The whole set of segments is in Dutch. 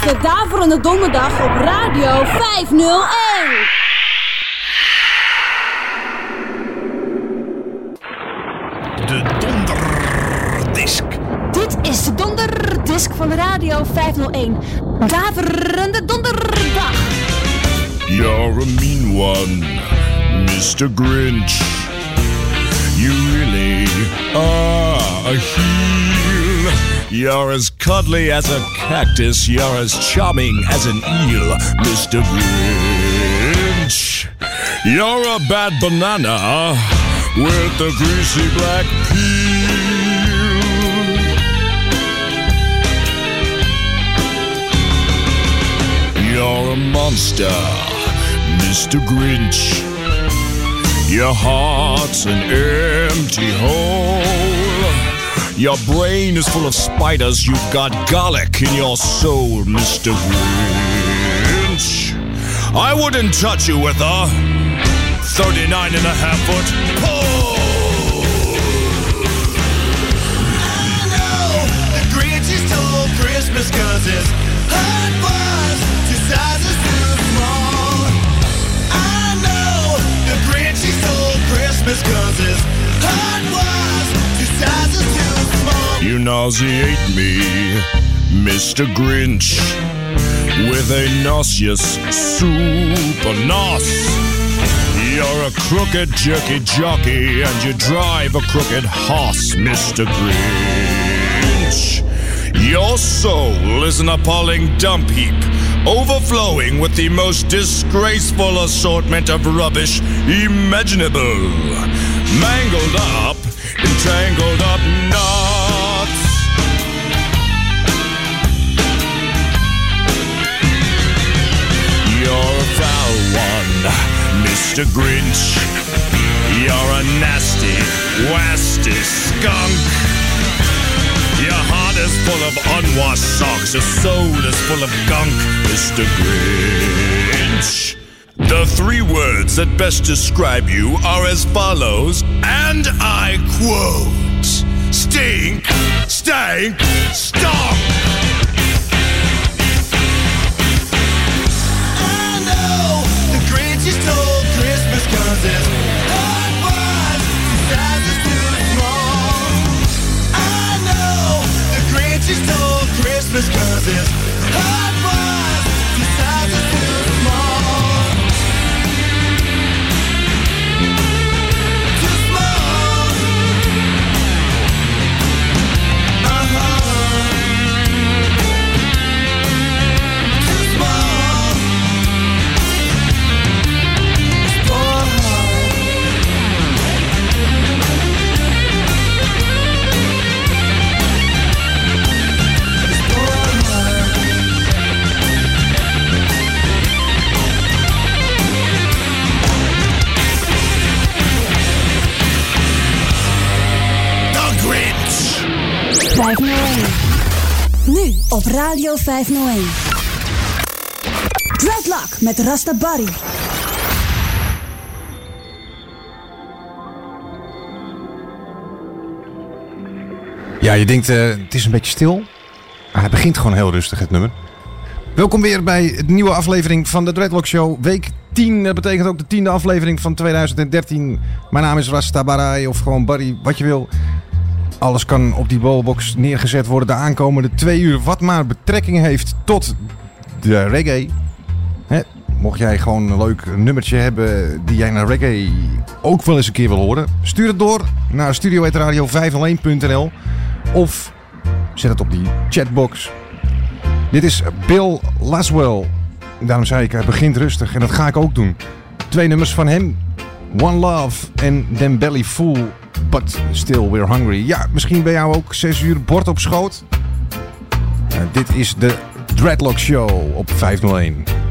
De Daverende Donderdag op Radio 501. De donderdisk. Dit is de donderdisc van Radio 501. Daverende Donderdag. You're a mean one, Mr. Grinch. You really are a heel. You're as cuddly as a cactus. You're as charming as an eel, Mr. Grinch. You're a bad banana with the greasy black peel. You're a monster, Mr. Grinch. Your heart's an empty hole. Your brain is full of spiders. You've got garlic in your soul, Mr. Grinch. I wouldn't touch you with a 39 and a half foot pole. I know the Grinch is stole Christmas cause his heart was two sizes too small. I know the Grinch he stole Christmas cause his You nauseate me, Mr. Grinch, with a nauseous super nos. You're a crooked jerky jockey and you drive a crooked horse, Mr. Grinch. Your soul is an appalling dump heap, overflowing with the most disgraceful assortment of rubbish imaginable. Mangled up, entangled up knots. Mr. Grinch. You're a nasty, wasty skunk. Your heart is full of unwashed socks. Your soul is full of gunk, Mr. Grinch. The three words that best describe you are as follows, and I quote Stink, stank, stomp. his cause it's Radio 501. Dreadlock met Rasta Barry. Ja, je denkt, eh, het is een beetje stil. Maar hij begint gewoon heel rustig, het nummer. Welkom weer bij de nieuwe aflevering van de Dreadlock Show. Week 10, dat betekent ook de tiende aflevering van 2013. Mijn naam is Rasta Barai, of gewoon Barry, wat je wil. Alles kan op die ballbox neergezet worden de aankomende twee uur. Wat maar betrekking heeft tot de reggae. Mocht jij gewoon een leuk nummertje hebben die jij naar reggae ook wel eens een keer wil horen. Stuur het door naar studio.radio501.nl of Zet het op die chatbox. Dit is Bill Laswell. Daarom zei ik, hij begint rustig. En dat ga ik ook doen. Twee nummers van hem. One Love en Then Belly Full. But Still We're Hungry. Ja, misschien bij jou ook 6 uur bord op schoot. Dit is de Dreadlock Show op 501.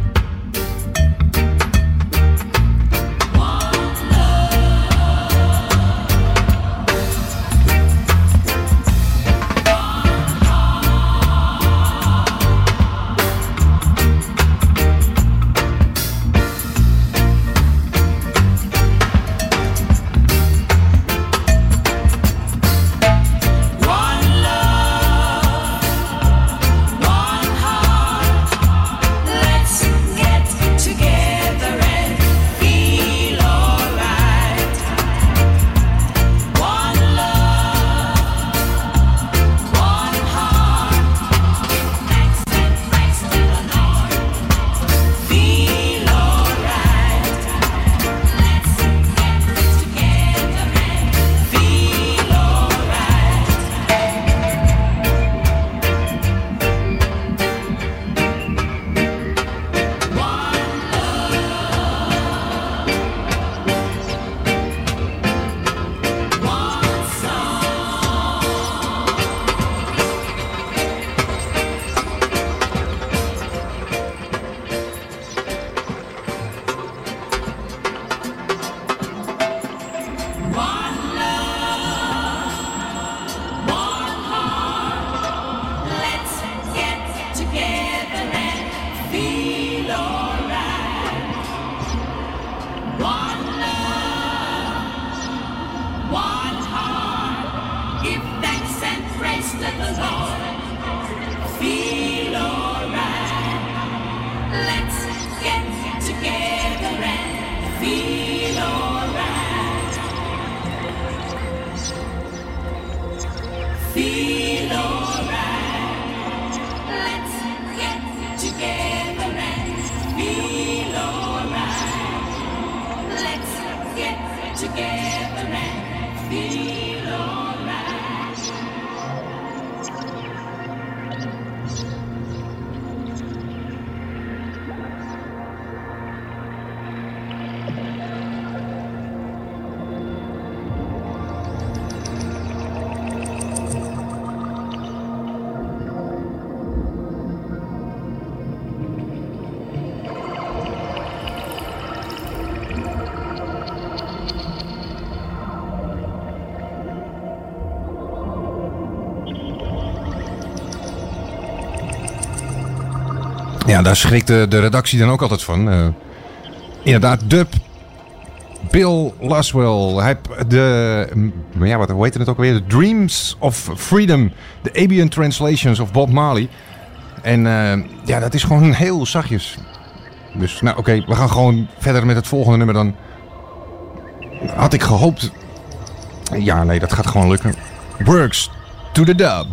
Daar schrikt de, redactie dan ook altijd van. Eh, inderdaad, dub. Bill Laswell. Hij de, ja, wat, hoe heet het ook alweer? The Dreams of Freedom. De Abian Translations of Bob Marley. En eh, ja, dat is gewoon heel zachtjes. Dus, nou oké, we gaan gewoon verder met het volgende nummer dan. Had ik gehoopt. Ja, nee, dat gaat gewoon lukken. Works to the dub.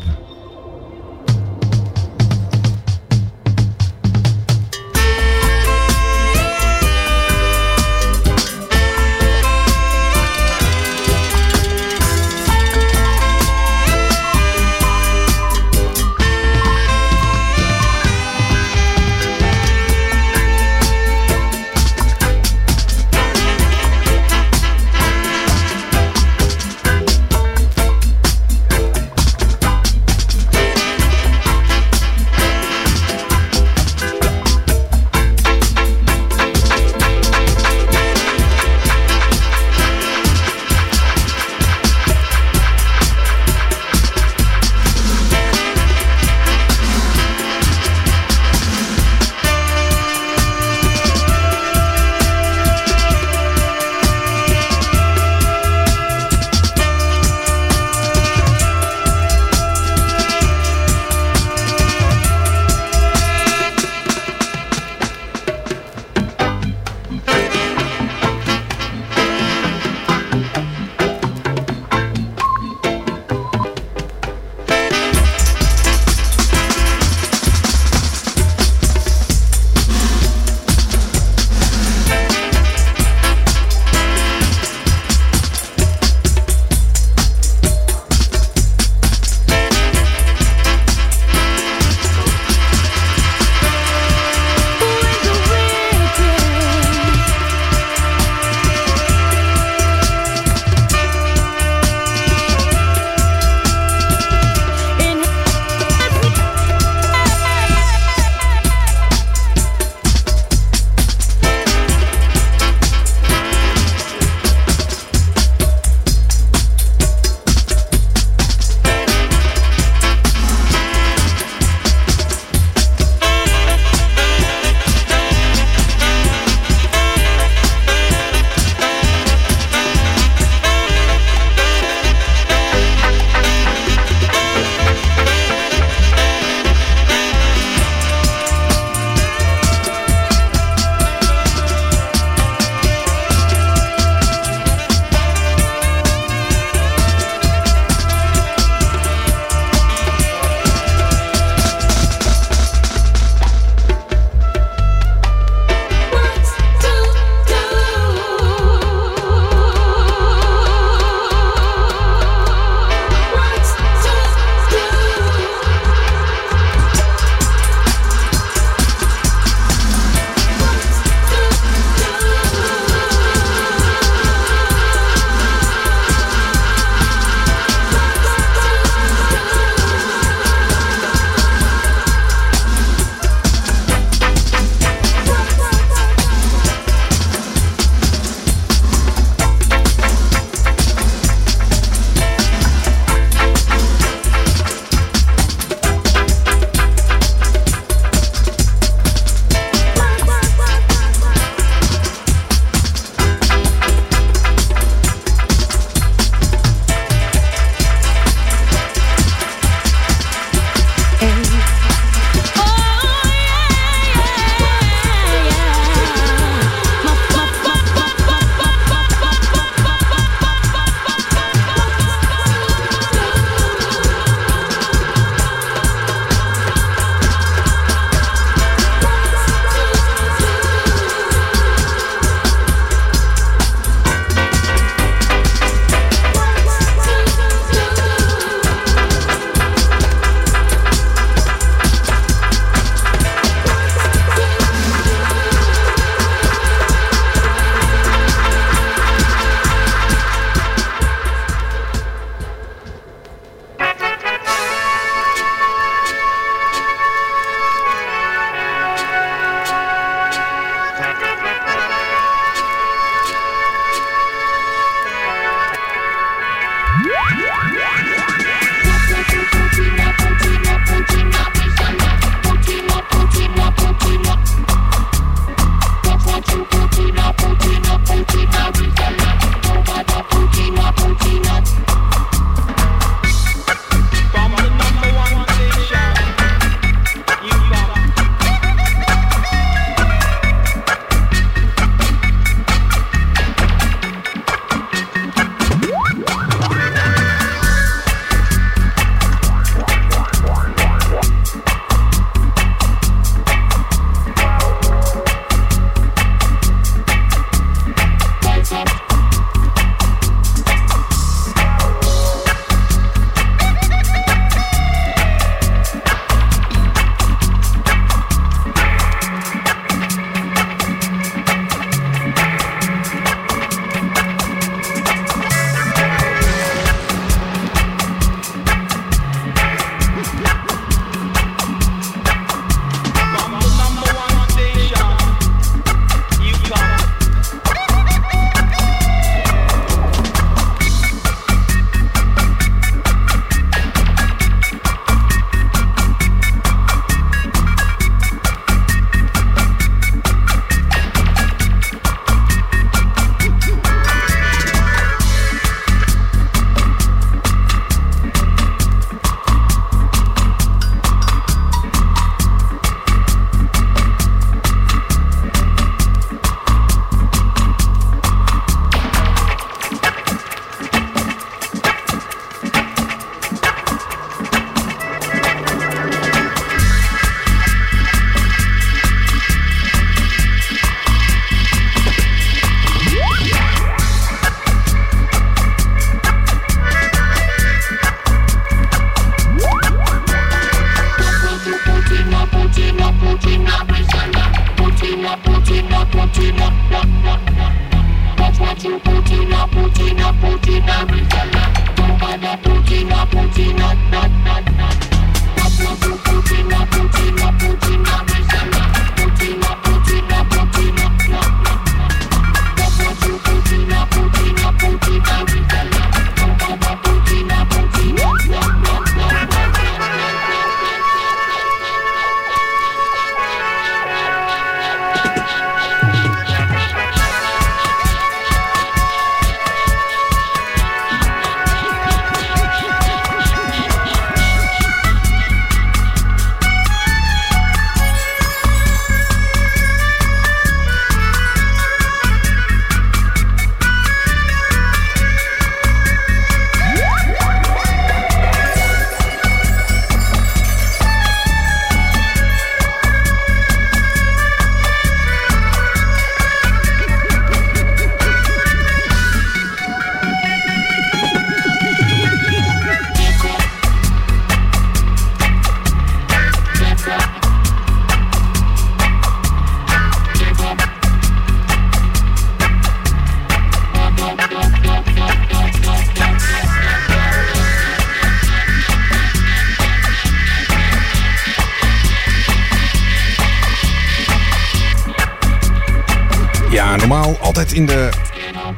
in de.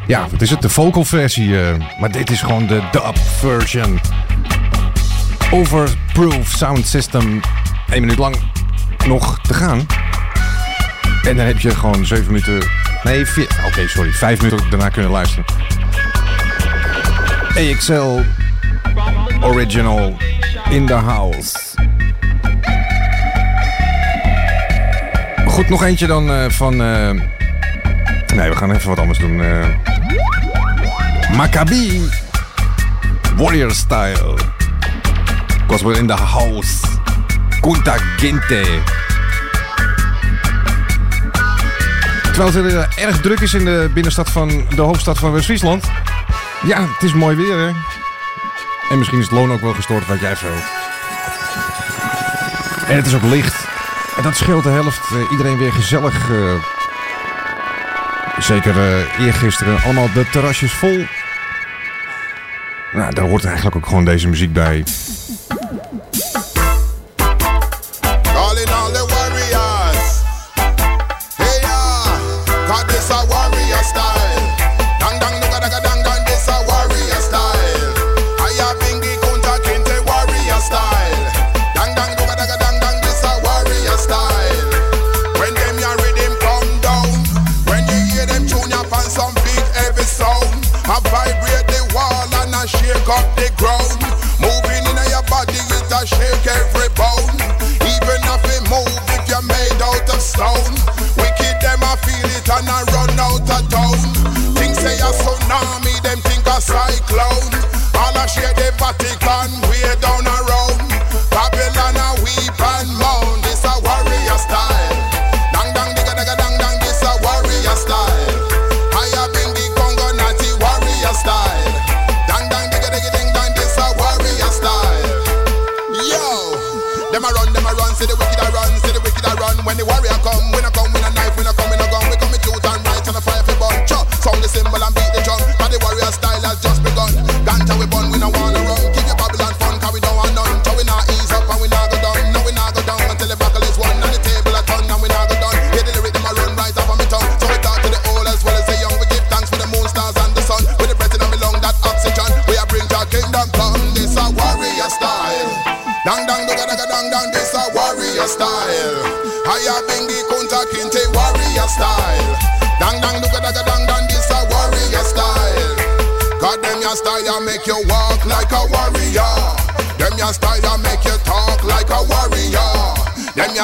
Ja, wat is het? De vocal versie. Eh, maar dit is gewoon de dub version. Overproof Sound System. een minuut lang nog te gaan. En dan heb je gewoon zeven minuten. Nee, Oké, sorry. vijf minuten daarna kunnen luisteren. AXL Original in the house. Goed, nog eentje dan eh, van. Eh, Nee, we gaan even wat anders doen. Uh, Maccabi. Warrior style. Cosmo in the house. Kunta Ginte. Terwijl het er erg druk is in de binnenstad van de hoofdstad van West-Friesland. Ja, het is mooi weer hè. En misschien is het loon ook wel gestoord wat jij veel. En het is ook licht. En dat scheelt de helft. Eh, iedereen weer gezellig eh, Zeker uh, eergisteren allemaal de terrasjes vol. Nou, daar hoort eigenlijk ook gewoon deze muziek bij.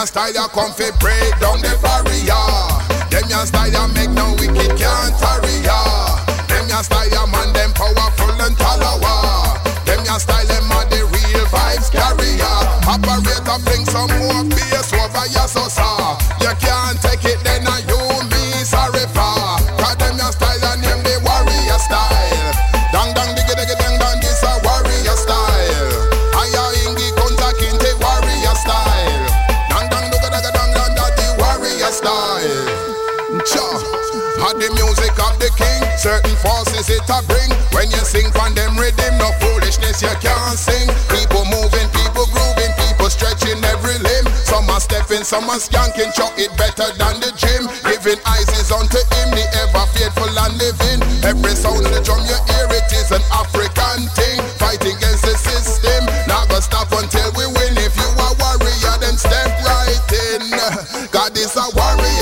your style, you come fi break down the barrier. Them your style, you make no wicked can't tarry ya. Them your style, you man, them powerful and tolerant. Them your style, them are the real vibes carrier. Operator, bring some more bass over your saucer. You can't take Certain forces it a bring. When you sing from them rhythm No foolishness you can't sing. People moving, people grooving People stretching every limb. Some are stepping, some are skanking Chuck it better than the gym. Giving eyes is unto him The ever faithful and living. Every sound of the drum you hear It is an African thing. Fighting against the system Not gonna stop until we win. If you are warrior then step right in. God is a warrior.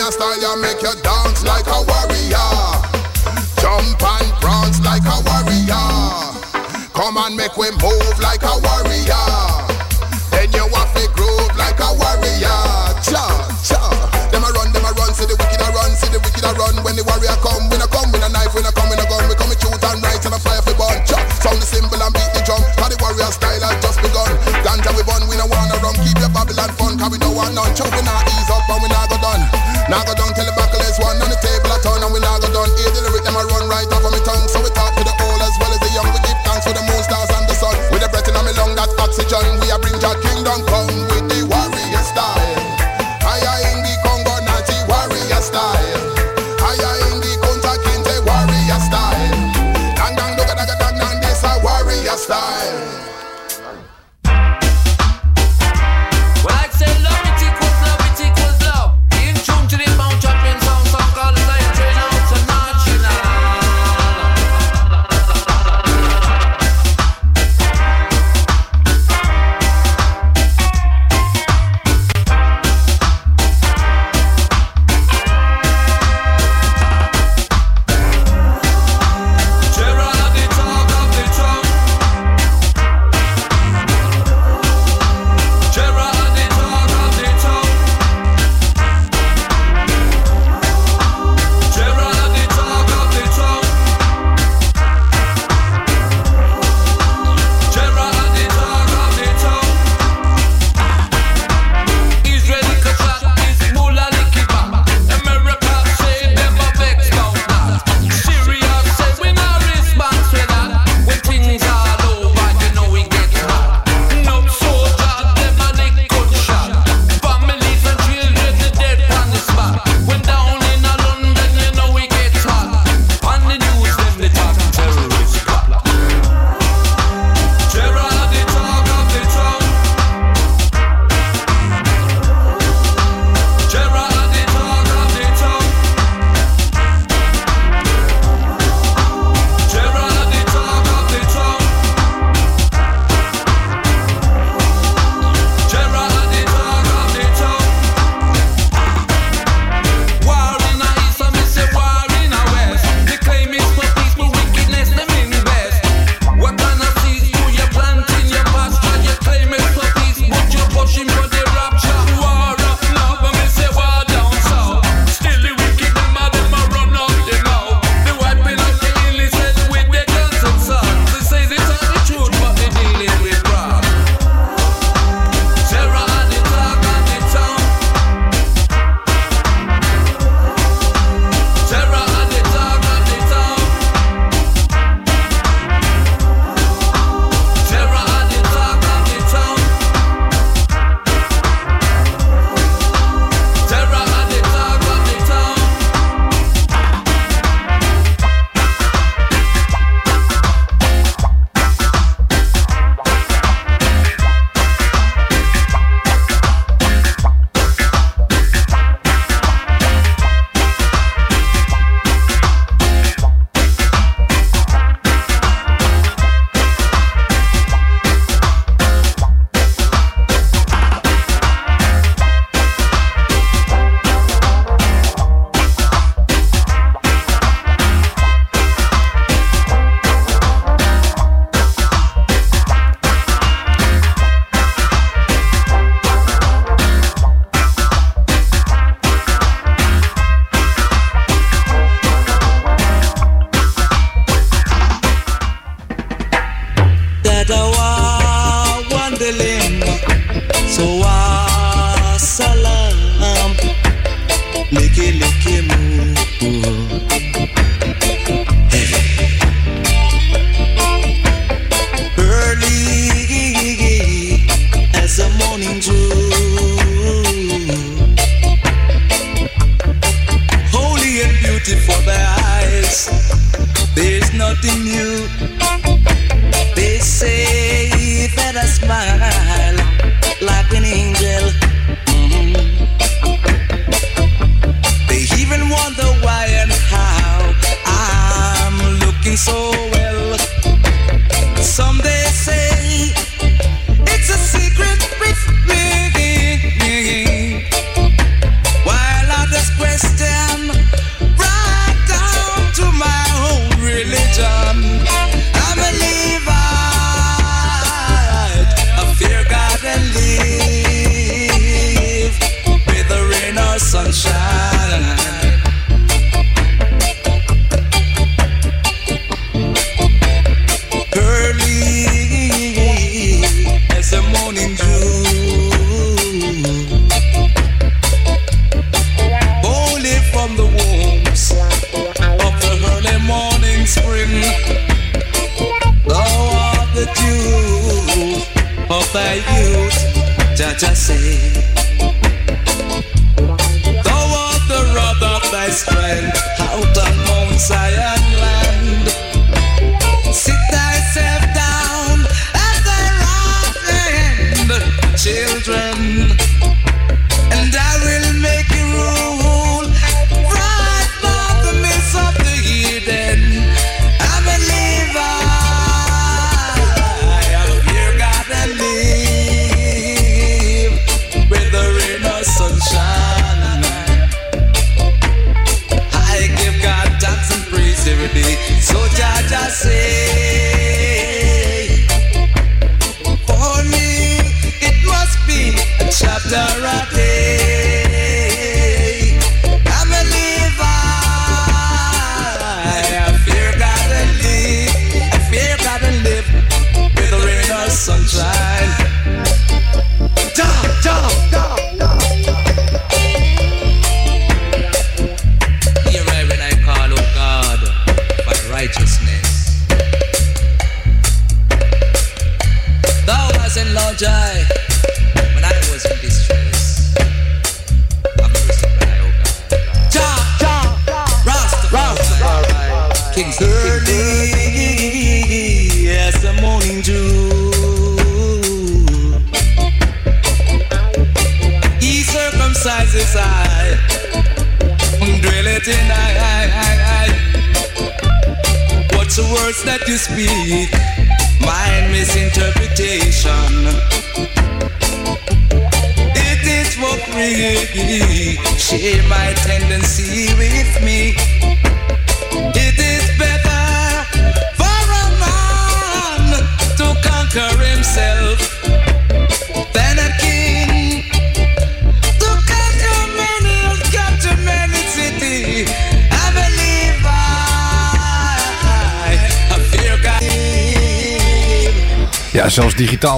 your style, you make you dance like a warrior. Jump and prance like a warrior. Come and make we move.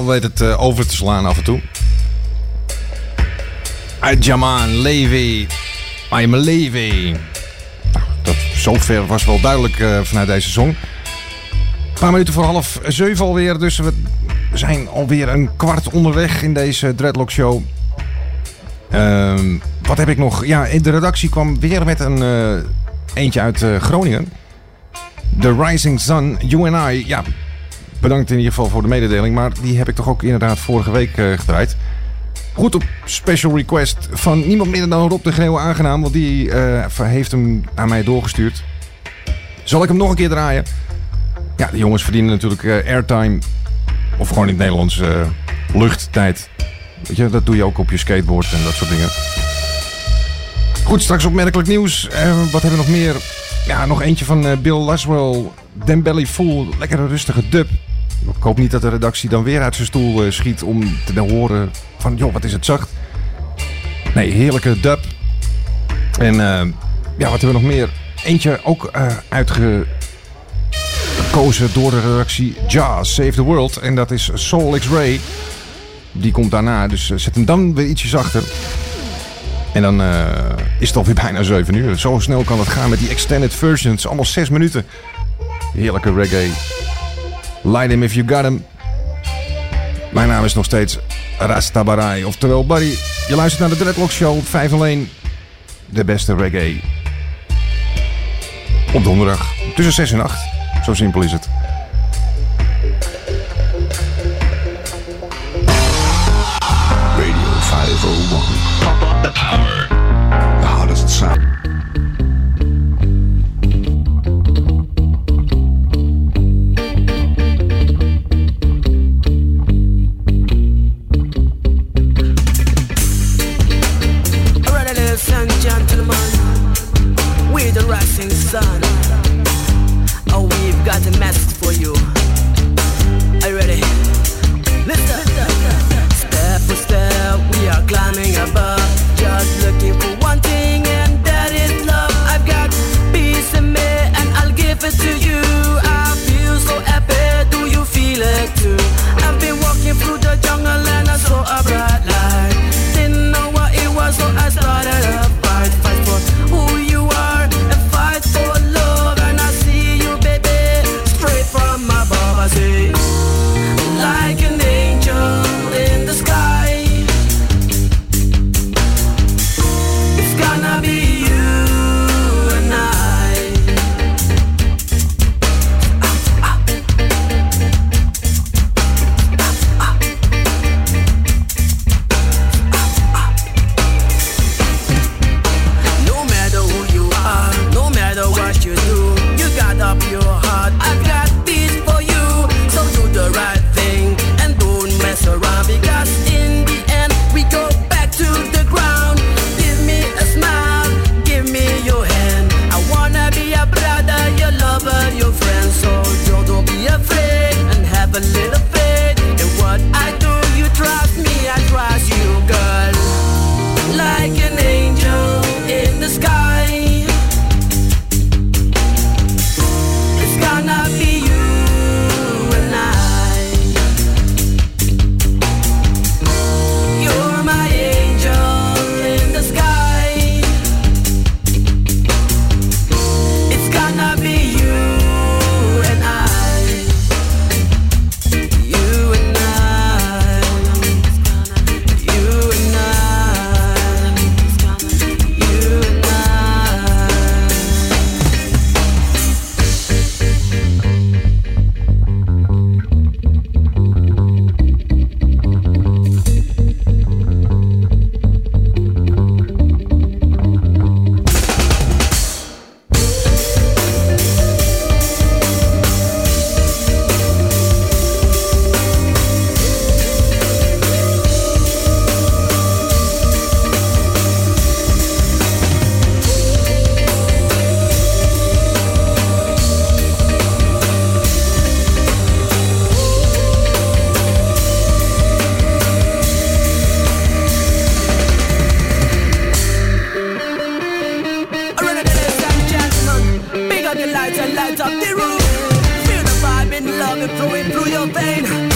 Digitaal weet het eh, over te slaan af en toe. Uit Jamaan, Levi. I'm Levi. Nou, zover was wel duidelijk eh, vanuit deze song. Een paar minuten voor half zeven alweer. Dus we zijn alweer een kwart onderweg in deze Dreadlock Show. Ehm, wat heb ik nog? Ja, de redactie kwam weer met een eh, eentje uit Groningen. The Rising Sun, You and I. Ja, bedankt in ieder geval voor de mededeling. Maar die heb ik toch ook inderdaad vorige week eh, gedraaid. Goed op special request van niemand minder dan Rob de Greeuw aangenaam. Want die eh, heeft hem aan mij doorgestuurd. Zal ik hem nog een keer draaien? Ja, de jongens verdienen natuurlijk eh, airtime. Of gewoon in het Nederlands luchttijd. Weet je, dat doe je ook op je skateboard en dat soort dingen. Goed, straks opmerkelijk nieuws. Wat hebben we nog meer? Ja, nog eentje van Bill Laswell. Den Belly Full. Lekkere rustige dub. Hoop niet dat de redactie dan weer uit zijn stoel eh, schiet om te horen van... joh, wat is het zacht. Nee, heerlijke dub. En eh, ja, wat hebben we nog meer? Eentje ook eh, uitgekozen door de redactie Jazz Save the World. En dat is Soul X-Ray. Die komt daarna, dus zet hem dan weer ietsjes achter. En dan is het alweer bijna 7 uur. Zo snel kan het gaan met die extended versions. Allemaal 6 minuten. Heerlijke reggae. Light him if you got him. Mijn naam is nog steeds Rastabarai. Oftewel Barry. Je luistert naar de Dreadlock Show 501. De beste reggae. Op donderdag. Tussen 6 en 8. Zo simpel is het. Radio 501. Pump up the power. the light and light up the room. Feel the vibe in love, it flowing through your vein.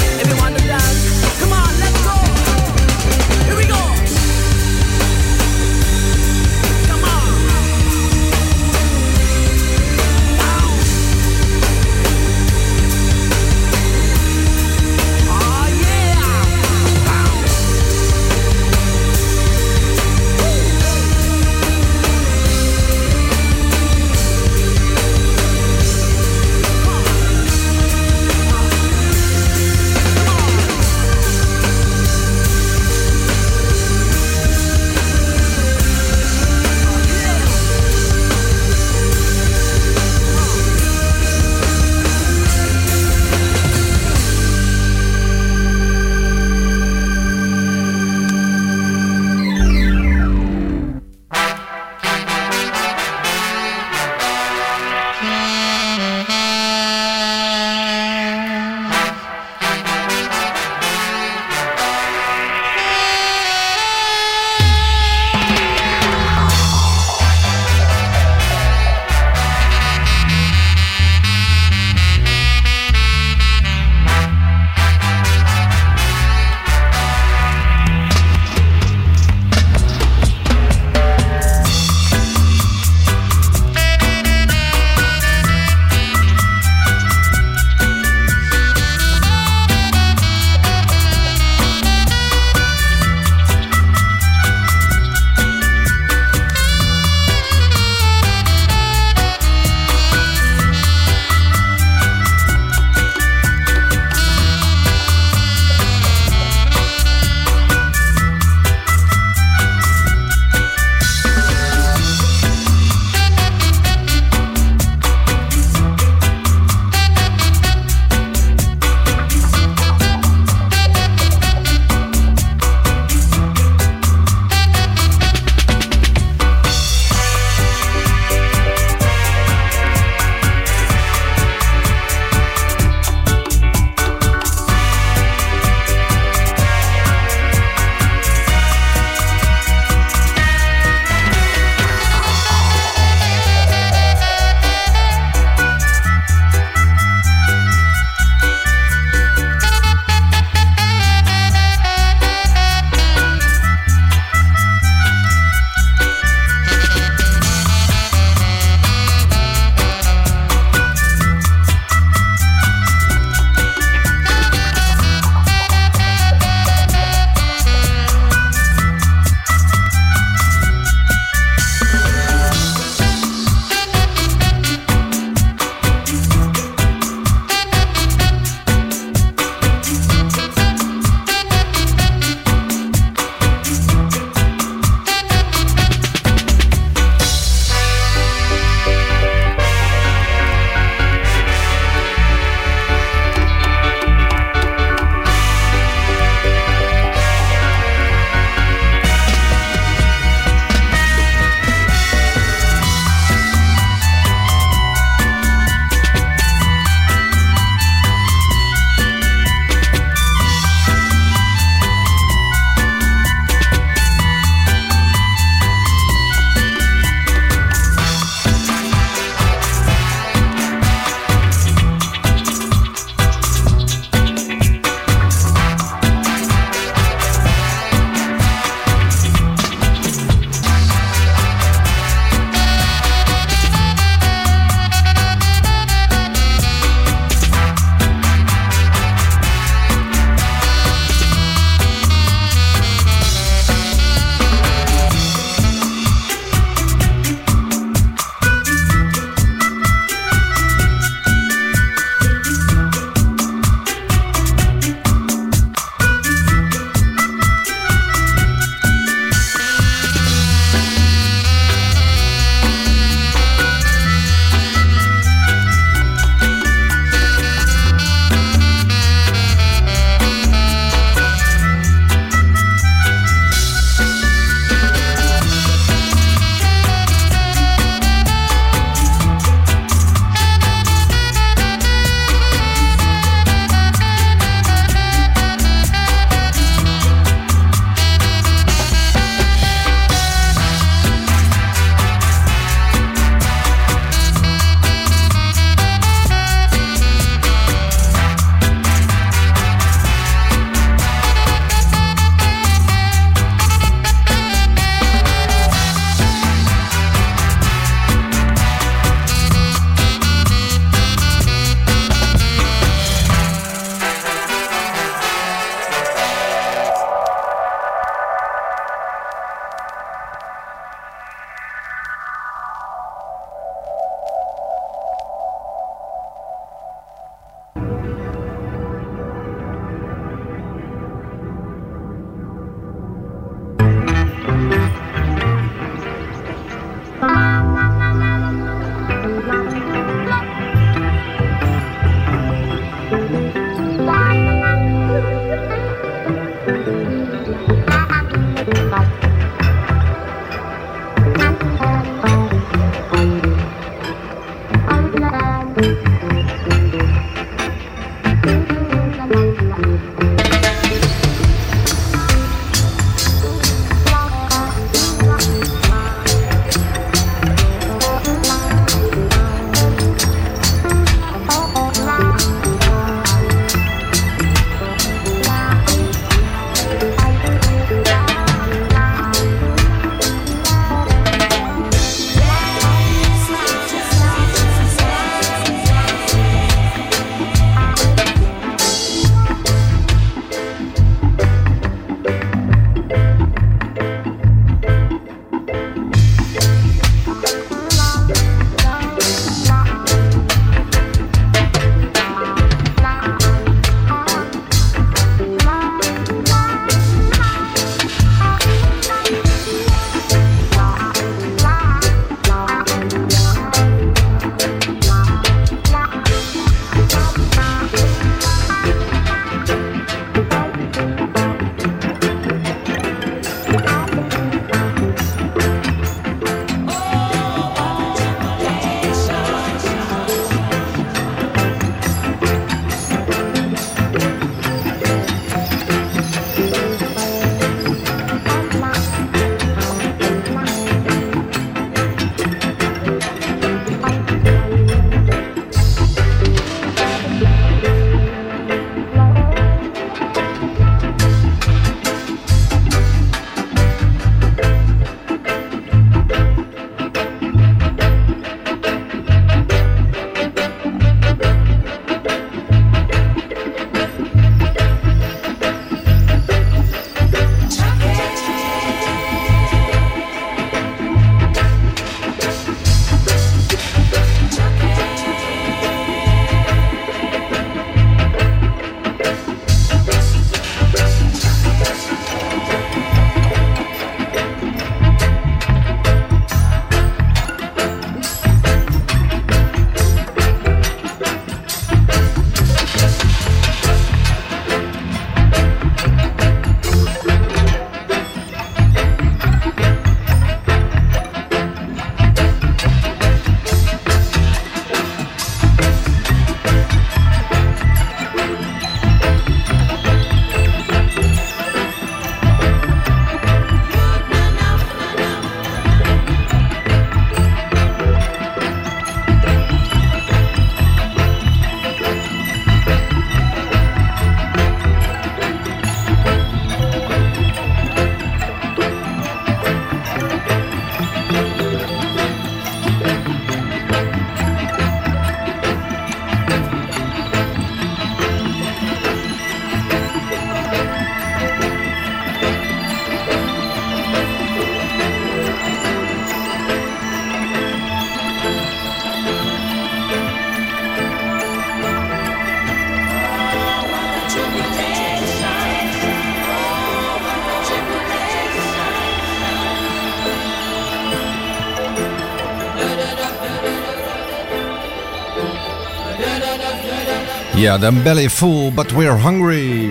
Ja, dan belly full, but we're hungry.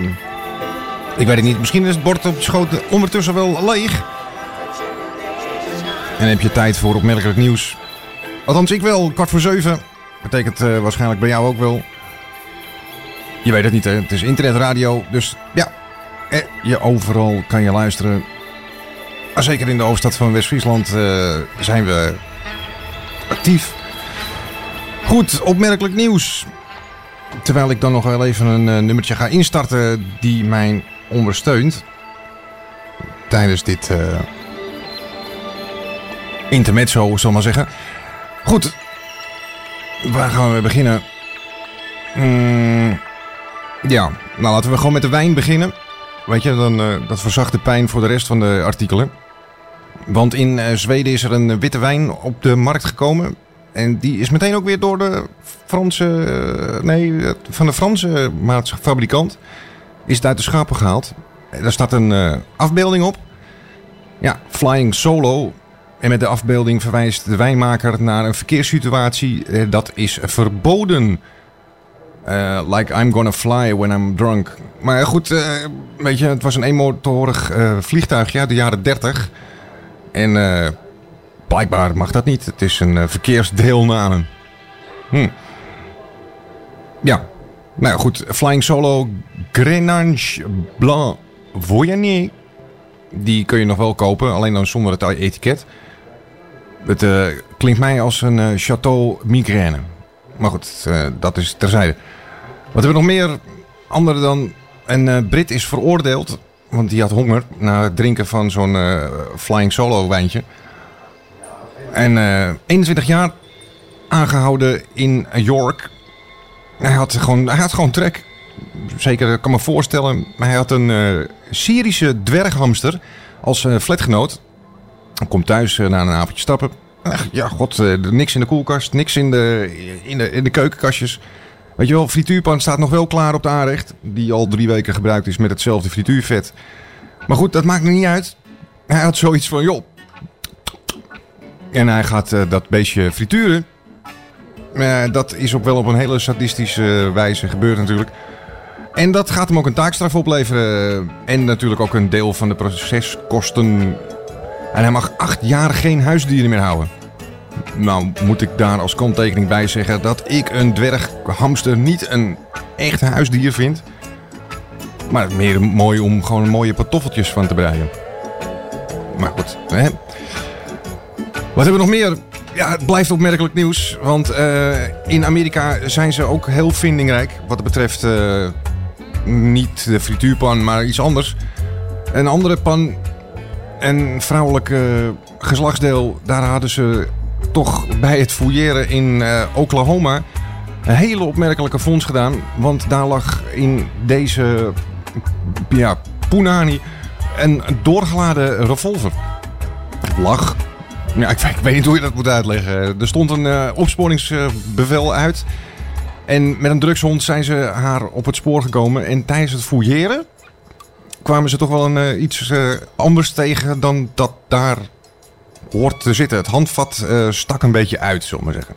Ik weet het niet. Misschien is het bord op schoot ondertussen wel leeg. En heb je tijd voor opmerkelijk nieuws. Althans, ik wel. Kwart voor zeven. Betekent eh, waarschijnlijk bij jou ook wel. Je weet het niet, hè? Het is internetradio. Dus ja, eh, je overal kan je luisteren. Zeker in de hoofdstad van West-Friesland eh, zijn we actief. Goed, opmerkelijk nieuws. Terwijl ik dan nog wel even een eh, nummertje ga instarten die mij ondersteunt. Tijdens dit eh intermezzo, zal maar zeggen. Goed, waar gaan we beginnen? Mm, ja, nou laten we gewoon met de wijn beginnen. Weet je, dan, eh, dat verzacht de pijn voor de rest van de artikelen. Want in Zweden is er een witte wijn op de markt gekomen. En die is meteen ook weer door de Franse, eh, nee, van de Franse fabrikant, is het uit de schapen gehaald. Eh, Daar staat een eh, afbeelding op. Ja, Flying Solo. En met de afbeelding verwijst de wijnmaker naar een verkeerssituatie. dat is verboden. Like I'm gonna fly when I'm drunk. Maar goed, weet je, het was een eenmotorig vliegtuigje uit de jaren 30. En blijkbaar mag dat niet. Het is een verkeersdeelname. Hm. Ja, nou goed. Flying Solo Grenache Blanc Voyagnier. Die kun je nog wel kopen, alleen dan zonder het etiket. Het eh, klinkt mij als een eh, Chateau Migraine. Maar goed, eh, dat is terzijde. Wat hebben we nog meer? Andere dan een Brit is veroordeeld. Want die had honger na het drinken van zo'n Flying Solo wijntje. En eh 21 jaar aangehouden in York. Hij had gewoon, hij had gewoon trek. Zeker, ik kan me voorstellen. Maar hij had een eh, Syrische dwerghamster als eh, flatgenoot. Komt thuis eh, na een avondje stappen. Ja, god, niks in de koelkast, niks in de, in de, in de keukenkastjes. Weet je wel, frituurpan staat nog wel klaar op de aanrecht. Die al drie weken gebruikt is met hetzelfde frituurvet. Maar goed, dat maakt niet uit. Hij had zoiets van, joh. En hij gaat dat beestje frituren. Eh, dat is ook wel op een hele sadistische wijze gebeurd natuurlijk. En dat gaat hem ook een taakstraf opleveren. En natuurlijk ook een deel van de proceskosten. En hij mag acht jaar geen huisdieren meer houden. Nou moet ik daar als kanttekening bij zeggen dat ik een dwerghamster niet een echt huisdier vind. Maar meer mooi om gewoon mooie pantoffeltjes van te breien. Maar goed, hè. Wat hebben we nog meer? Ja, het blijft opmerkelijk nieuws. Want eh, in Amerika zijn ze ook heel vindingrijk. Wat betreft eh, niet de frituurpan, maar iets anders. Een andere pan, een vrouwelijk eh, geslachtsdeel. Daar hadden ze toch bij het fouilleren in Oklahoma een hele opmerkelijke fonds gedaan. Want daar lag in deze ja, Punani een doorgeladen revolver. Lag. Ja, ik, weet niet hoe je dat moet uitleggen. Er stond een eh, opsporingsbevel uit. En met een drugshond zijn ze haar op het spoor gekomen. En tijdens het fouilleren kwamen ze toch wel een, eh, iets eh, anders tegen dan dat daar hoort te zitten. Het handvat stak een beetje uit, zullen we maar zeggen.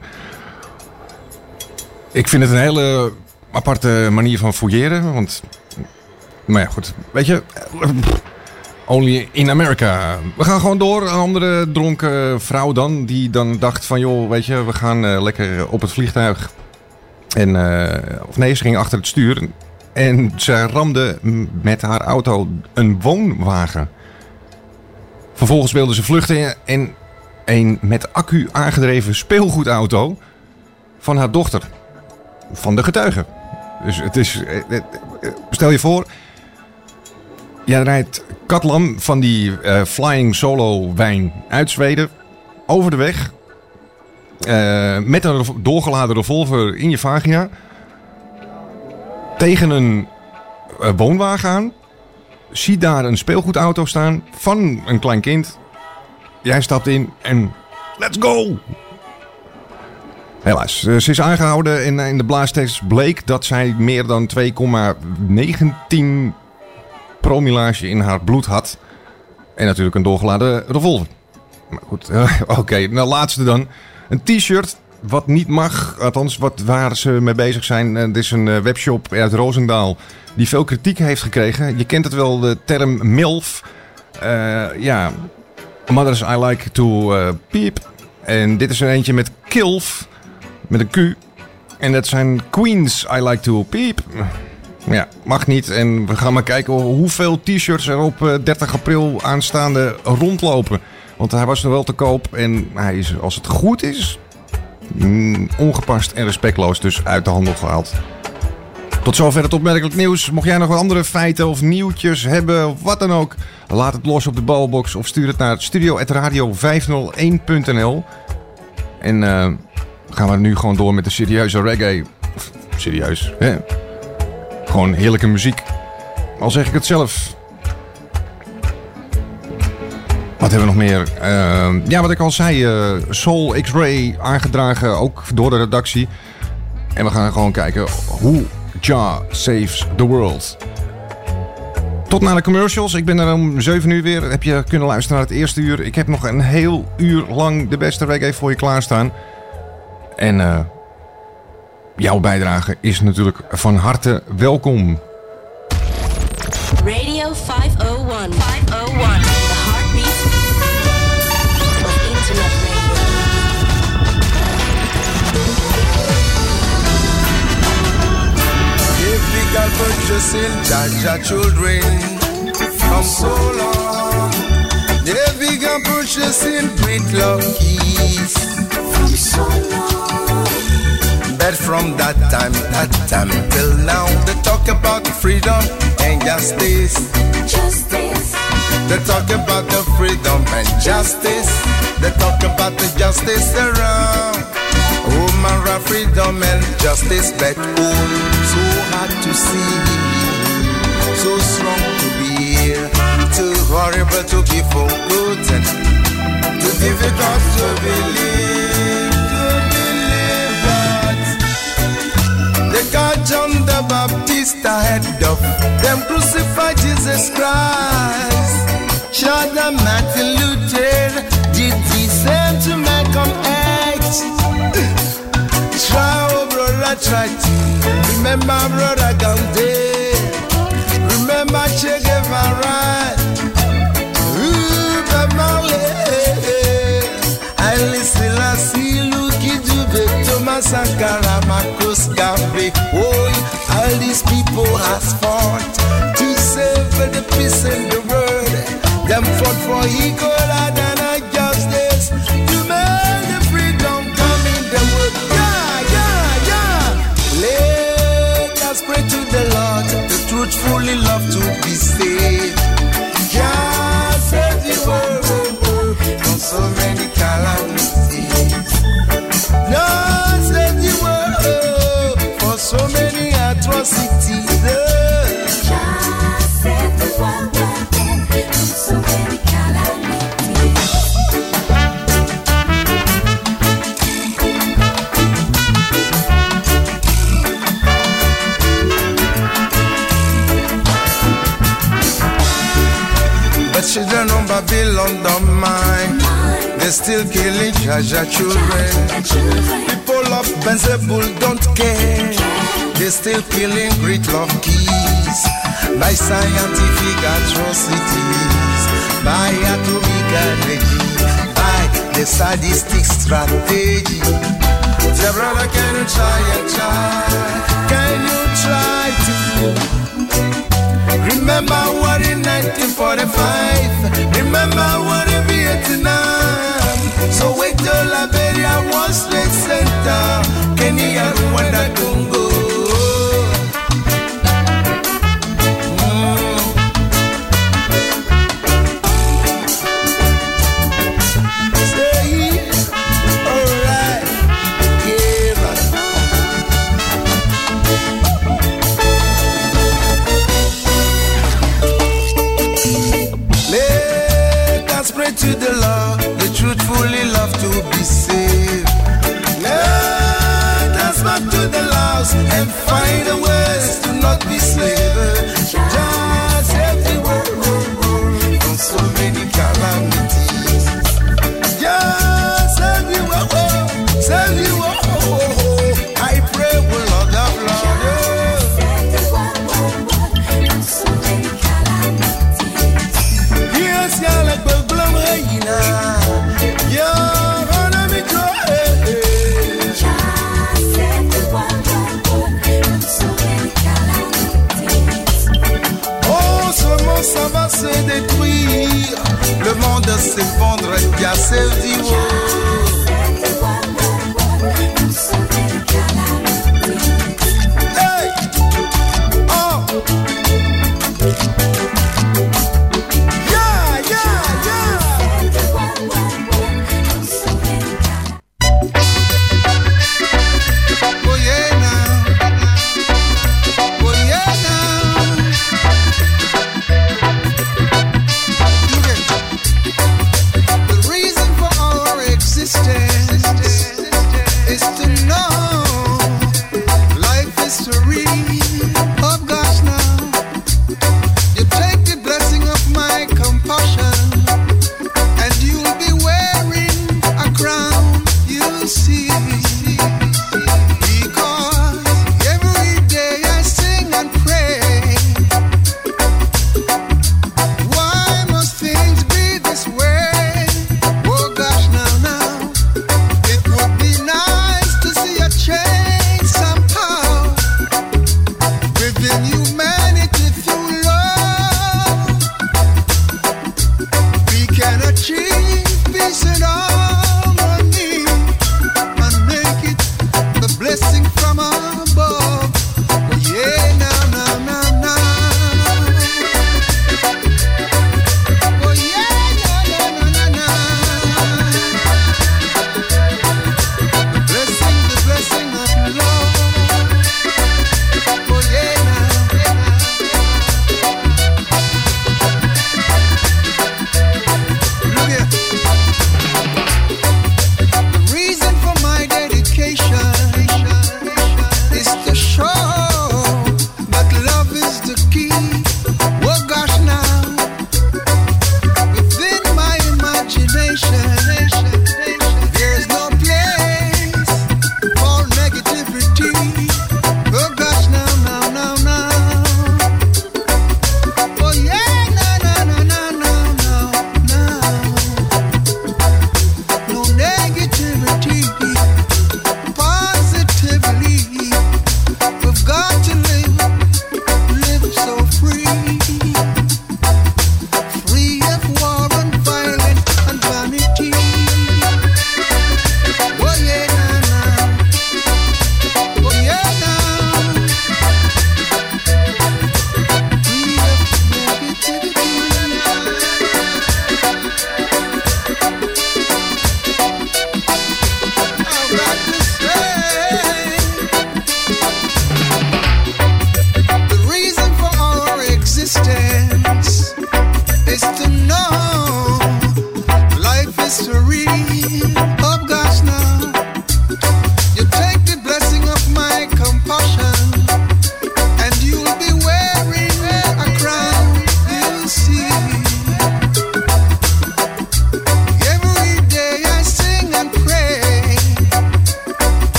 Ik vind het een hele aparte manier van fouilleren. Want, maar ja, goed. Weet je, only in America. We gaan gewoon door. Een andere dronken vrouw dan. Die dan dacht van, joh, weet je, we gaan eh, lekker op het vliegtuig. En, eh, of nee, ze ging achter het stuur. En ze ramde met haar auto een woonwagen. Vervolgens wilde ze vluchten en een met accu aangedreven speelgoedauto van haar dochter. Van de getuige. Dus het is. eh, Stel je voor. Jij rijdt katlam van die eh, Flying Solo wijn uit Zweden over de weg. eh, met een doorgeladen revolver in je vagina. Tegen een eh, woonwagen aan. Ziet daar een speelgoedauto staan van een klein kind. Jij stapt in en let's go! Helaas, ze is aangehouden en in de blaastest bleek dat zij meer dan 2,19 promillage in haar bloed had. En natuurlijk een doorgeladen revolver. Maar goed, eh, oké. Nou, laatste dan. Een t-shirt wat niet mag, althans wat, waar ze mee bezig zijn. Eh, Het is een eh, webshop uit Roosendaal die veel kritiek heeft gekregen. Je kent het wel, de term MILF. Eh, ja, Mothers I Like to eh, Peep. En dit is er eentje met KILF, met een Q. En dat zijn Queens I Like to Peep. Ja, mag niet. En we gaan maar kijken hoeveel t-shirts er op eh, 30 april aanstaande rondlopen. Want hij was nog wel te koop en hij is, als het goed is, mm, ongepast en respectloos dus uit de handel gehaald. Tot zover het opmerkelijk nieuws. Mocht jij nog andere feiten of nieuwtjes hebben, wat dan ook, laat het los op de balbox of stuur het naar studio.radio501.nl. En eh, gaan we nu gewoon door met de serieuze reggae. Serieus, hè? Gewoon heerlijke muziek. Al zeg ik het zelf. Wat hebben we nog meer? Eh, ja, wat ik al zei. eh, Soul X-Ray aangedragen, ook door de redactie. En we gaan gewoon kijken hoe Ja saves the world. Tot na de commercials. Ik ben er om 7 uur weer. Heb je kunnen luisteren naar het eerste uur. Ik heb nog een heel uur lang de beste reggae voor je klaarstaan. En eh, jouw bijdrage is natuurlijk van harte welkom. Radio 501. 501. The heartbeat of internet If we can purchasing Jaja children from so long. If we can purchasing great love keys from so long. But from that time, that time till now, they talk about freedom and justice. Justice. They talk about the freedom and justice. They talk about the justice around. Human right, freedom and justice, but oh, so hard to see, so strong to be, here too horrible to be forgotten, too difficult to believe, got John the Baptist ahead of them crucified Jesus Christ. Shot the Martin Luther did the same to Malcolm X. Try, oh brother, try to remember brother Gandhi. Remember Che Guevara. Sankara, Marcus Garvey. Oh, all these people has fought to save the peace in the world. Them fought for equal and justice to make the freedom come in the world. Yeah, yeah, yeah. Let us pray to the Lord, the truthfully love to be saved. Yeah, save the world from so many calamities. Babylon don't mind. They're still killing Jaja children. People of Benzebul don't care. They're still killing great love keys by scientific atrocities, by atomic energy, by the sadistic strategy. Dear brother, can you try and try? Can you try to? Remember what in 1945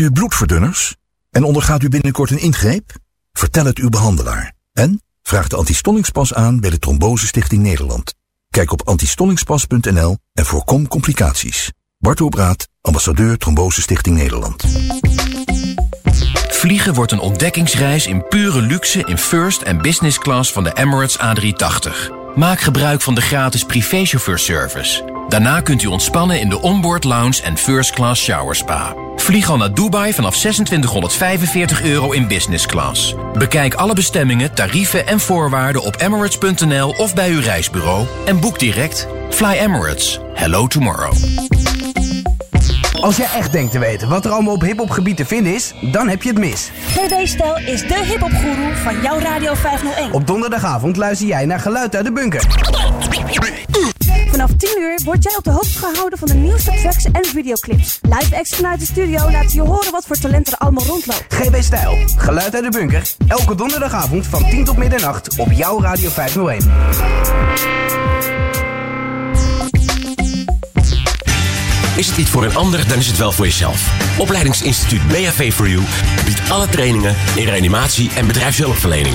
u bloedverdunners? En ondergaat u binnenkort een ingreep? Vertel het uw behandelaar. En vraag de antistollingspas aan bij de Trombose Stichting Nederland. Kijk op antistollingspas.nl en voorkom complicaties. Bart Obraat, ambassadeur Trombose Stichting Nederland. Vliegen wordt een ontdekkingsreis in pure luxe in first en business class van de Emirates A380. Maak gebruik van de gratis privéchauffeurservice. Daarna kunt u ontspannen in de onboard lounge en first class shower spa. Vlieg al naar Dubai vanaf 2645 euro in business class. Bekijk alle bestemmingen, tarieven en voorwaarden op emirates.nl of bij uw reisbureau en boek direct. Fly Emirates. Hello tomorrow. Als jij echt denkt te weten wat er allemaal op hiphopgebied te vinden is, dan heb je het mis. GB Stijl is de hiphopgoeroe van jouw Radio 501. Op donderdagavond luister jij naar Geluid uit de Bunker. Vanaf 10 uur word jij op de hoogte gehouden van de nieuwste tracks en videoclips. Live acts vanuit de studio laten je horen wat voor talent er allemaal rondloopt. GB Stijl, Geluid uit de Bunker. Elke donderdagavond van 10 tot middernacht op jouw Radio 501. Is het iets voor een ander, dan is het wel voor jezelf. Opleidingsinstituut BHV for You biedt alle trainingen in reanimatie en bedrijfshulpverlening.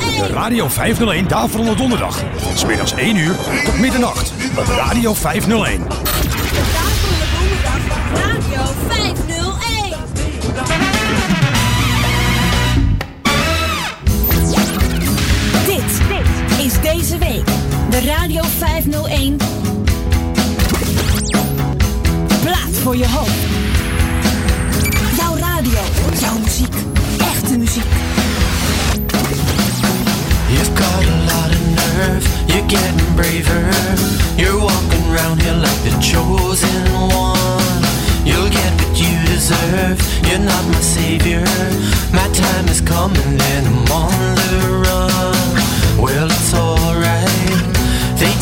Radio 501 Daverende Donderdag. Van 's middags 1 uur tot middernacht op Radio 501. Radio 501. Dit, dit is deze week de Radio 501 plaat voor je hoofd. Jouw radio, jouw muziek, echte muziek. You're getting braver. You're walking around here like the chosen one. You'll get what you deserve, you're not my savior. My time is coming and I'm on the run. Well, it's alright, they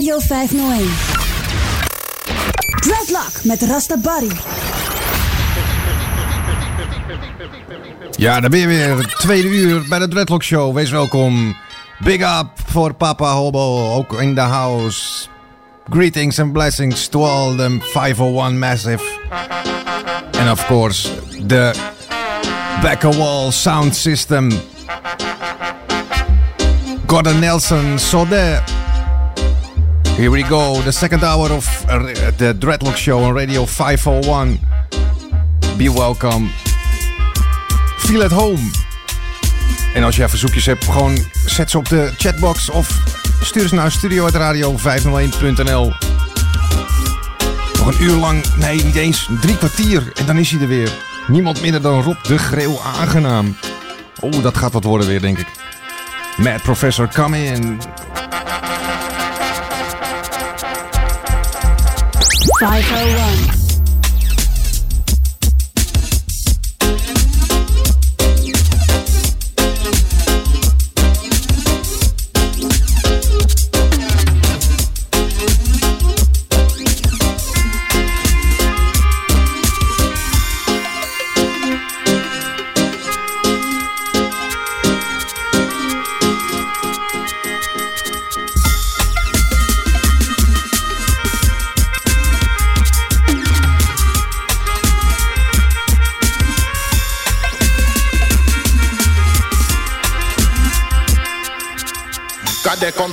Radio 501. Dreadlock met Rasta Barry. Ja, dan ben je weer. Tweede uur bij de Dreadlock Show. Wees welkom. Big up voor Papa Hobo, ook in the house. Greetings and blessings to all the 501 Massive. And of course, the Wall Sound System. Gordon Nelson, so there. Here we go, the second hour of uh, the Dreadlock Show on Radio 501. Be welcome. Feel at home. En als jij verzoekjes hebt, gewoon zet ze op de chatbox of stuur ze naar studio.radio501.nl. Nog een uur lang, nee niet eens, drie kwartier en dan is hij er weer. Niemand minder dan Rob de Greeuw aangenaam. Oh, dat gaat wat worden weer, denk ik. Mad Professor, come in. 501.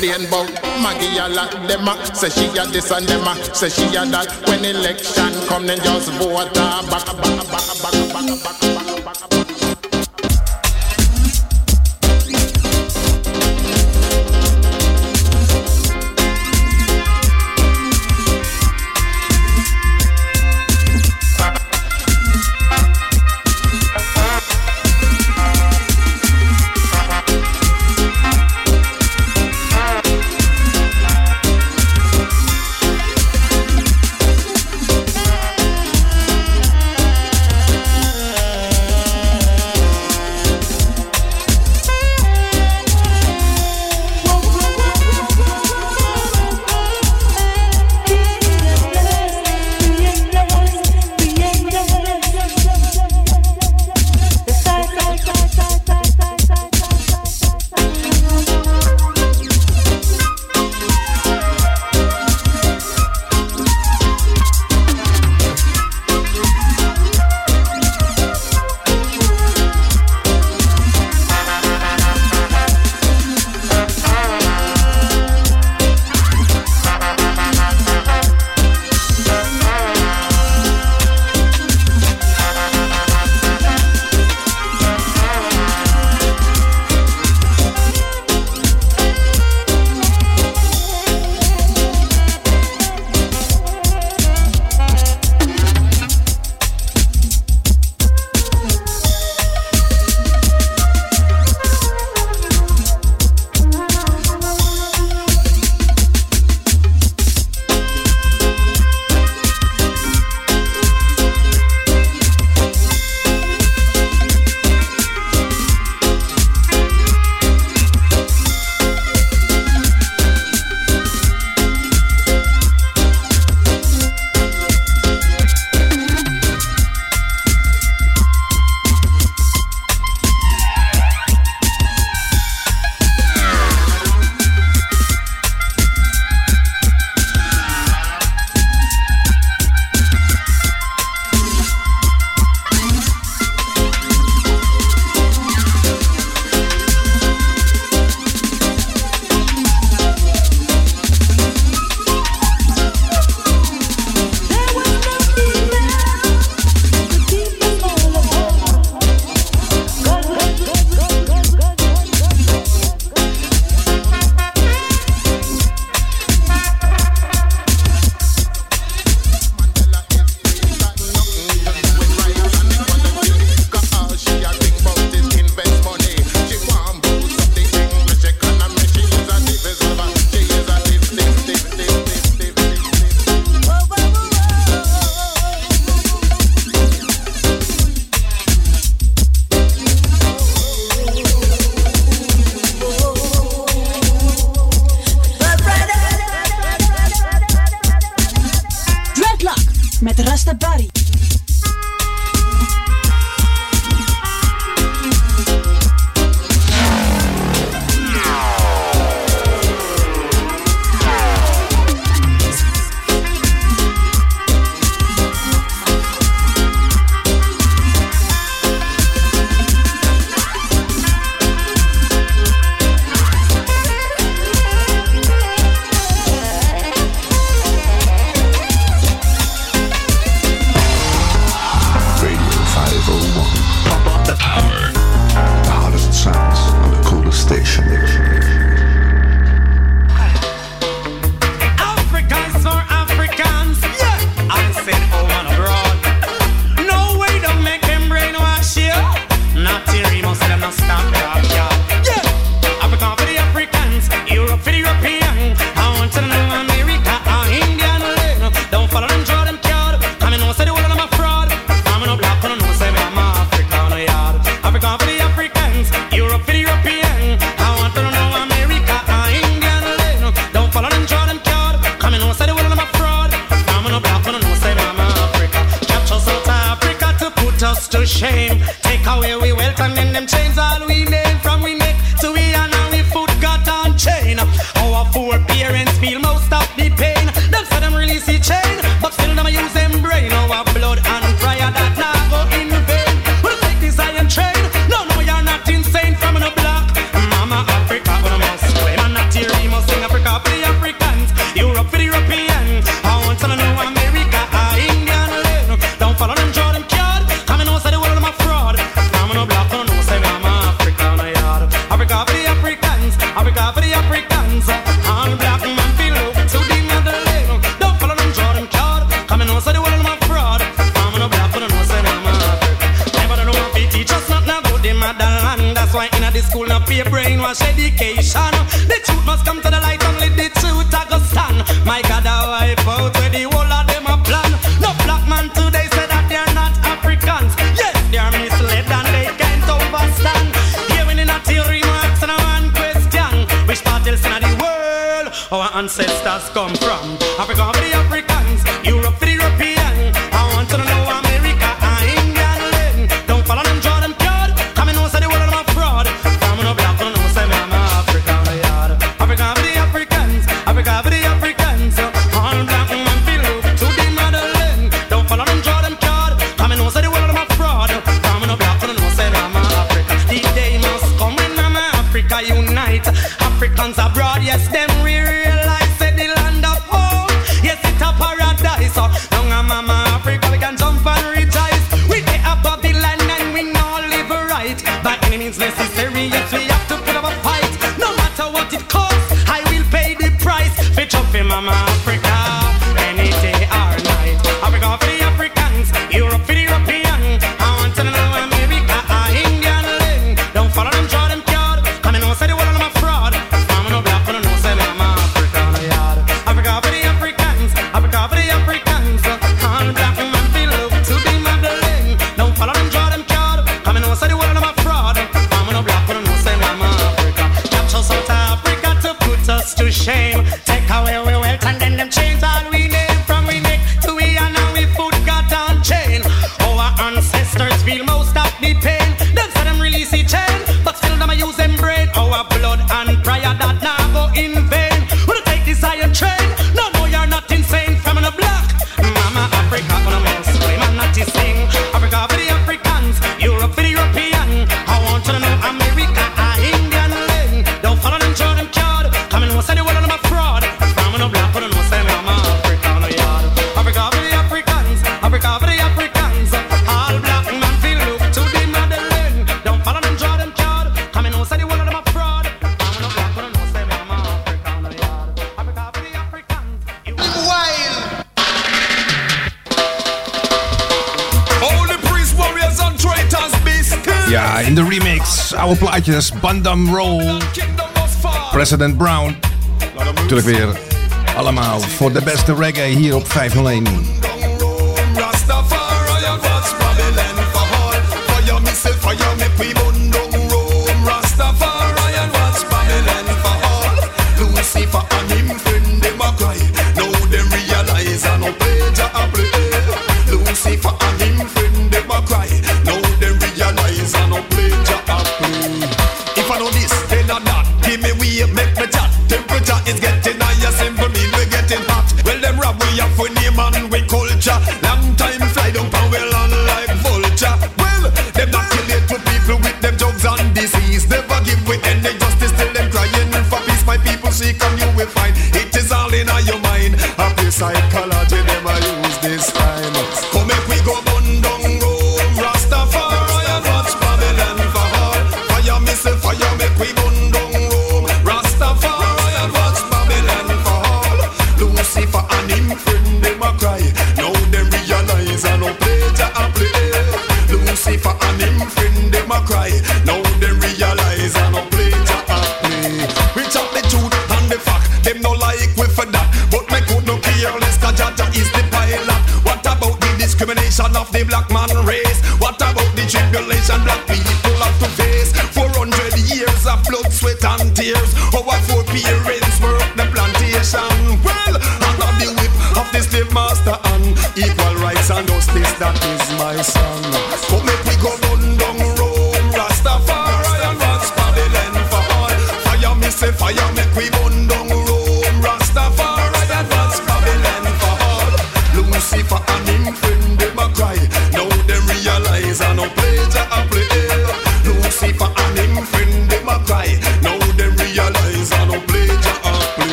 Complain about Maggie a lot them a. Say she a this and them a. Say she a that. When election come then just vote her back back back back back back back President Brown. Natuurlijk weer allemaal voor de beste reggae hier op 501.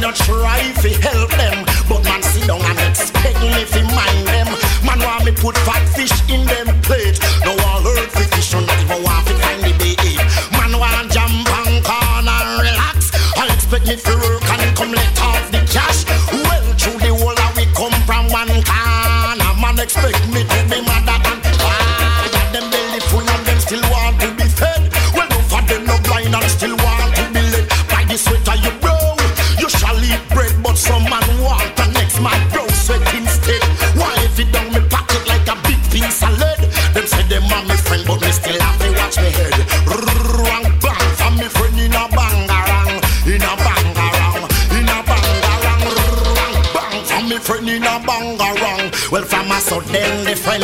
not try fi help them, but man sit down and expect me fi mind them. Man want me put fat fish in them plate. No one hurt fi fish, no not even want fi kindly be eat. Man want jam on corn and relax. I expect me fi work and come let off the cash. Well, through the whole we come from one corner, man expect me.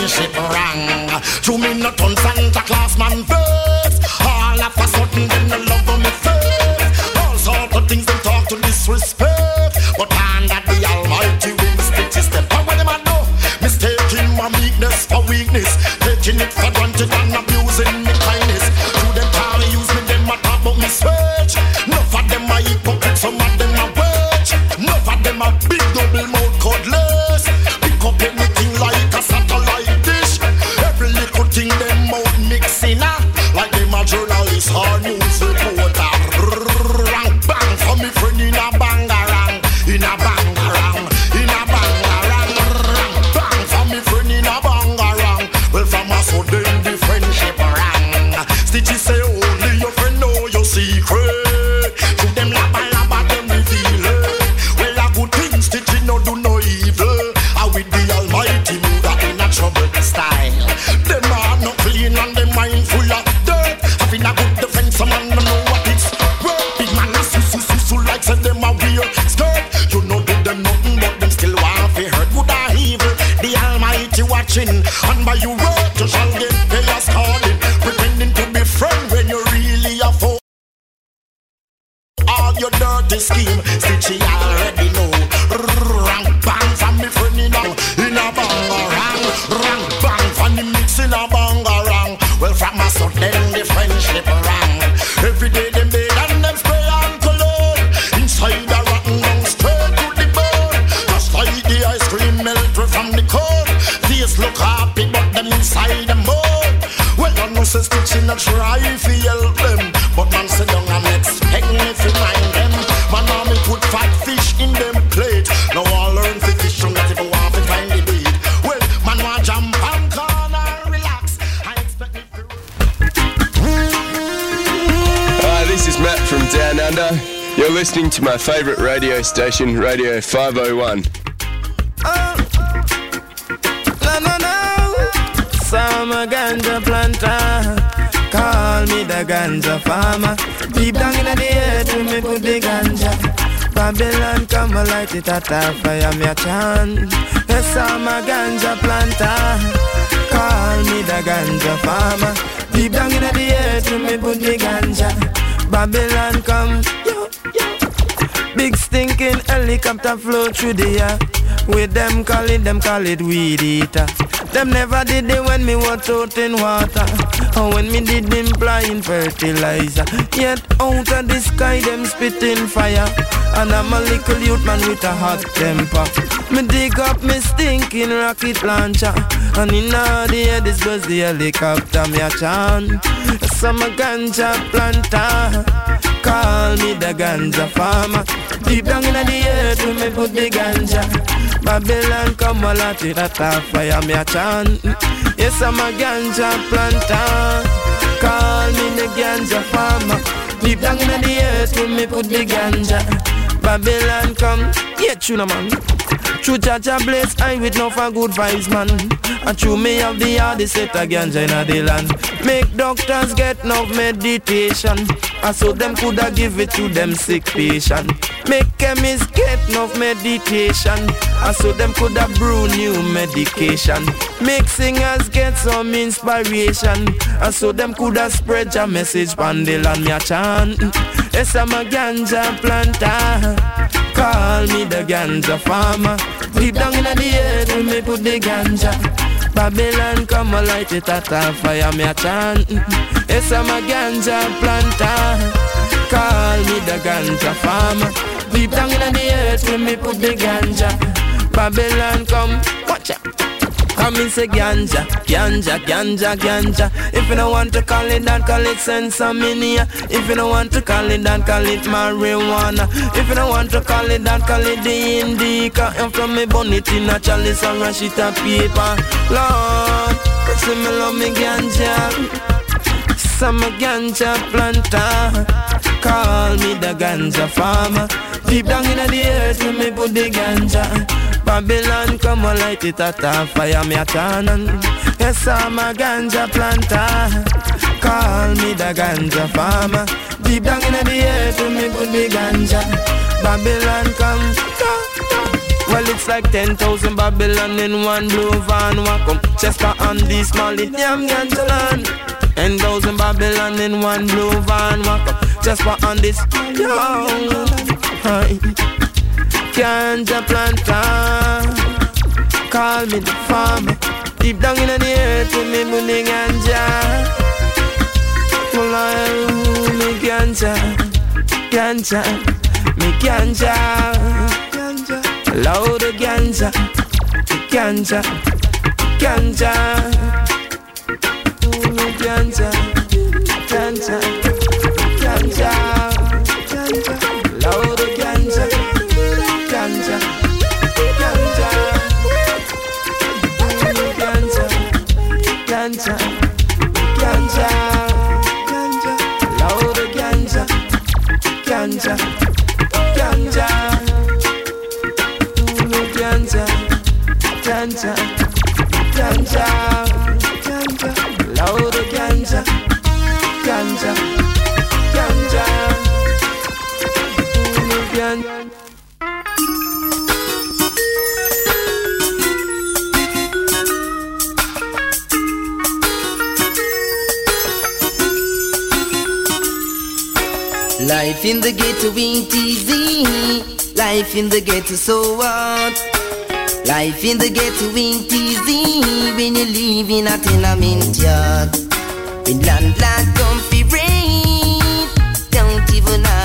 relationship wrong. To me, not on Santa Claus. Station, Radio 501. No, no, no. Summer ganja planter. Call me the ganja farmer. Deep down in the earth, we put the ganja. Babylon come and light it at a fire, me a chant. Yes, I'm a ganja planter. Call me the ganja farmer. Deep down in the earth, we put the ganja. Babylon come. Big stinking helicopter flow through the air. With them call it, them call it weed eater. Them never did it when me was out in water. Or when me did them blind fertilizer. Yet out of the sky them spitting fire. And I'm a little youth man with a hot temper. Me dig up me stinking rocket launcher. And in all the air this was the helicopter me a chant. Some ganja planter. Call me the ganja farmer. Deep down in the earth, we me put the ganja. Babylon come all at it at a fire, me a chant. Yes, I'm a ganja planter. Call me the ganja farmer. Deep down in the earth, we me put the ganja. Babylon come, yeah, tuna man. True Jaja bless I with no for good vibes man And true me have the hardest set of ganja in the land Make doctors get no meditation. And so them coulda give it to them sick patient. Make chemists get no meditation. And so them coulda brew new medication. Make singers get some inspiration. And so them coulda spread your message pan the land me a chant. Yes I'm a ganja planter. Call me the ganja farmer. Deep down in the earth, me put the ganja. Babylon come and light it at a fire, me a chant. Yes, I'm a ganja planter. Call me the ganja farmer. Deep down in the earth, we me put the ganja. Babylon come, watch out. Come and say ganja, ganja, ganja, ganja. If you don't want to call it that, call it sensaminia. If you don't want to call it that, call it marijuana. If you don't want to call it that, call it the indica. And from me bun it in a chalice and rush it a paper. Lord, say me love me ganja. Some a ganja planter. Call me the ganja farmer. Deep down in the earth, when me put the ganja. Babylon come and light it at a fire, me a canon. Yes, I'm a ganja planter. Call me the ganja farmer. Deep down in the earth, when me put the ganja. Babylon come, come. Well, it's like 10,000 Babylon in one blue van. Welcome, Chester and this small it damn ganja land. 10,000 Babylon in one blue van. walk Just Chester on this young. Ganja planter. Call me the farmer. Deep down in the earth, with me money ganja. Well, I me ganja, ganja, me ganja, loud of ganja, ganja, ganja, ganja, ganja, ganja, Life in the ghetto ain't easy. Life in the ghetto, so what? Life in the ghetto ain't easy when you live in a tenement yard. When landlord come fi rain, don't even.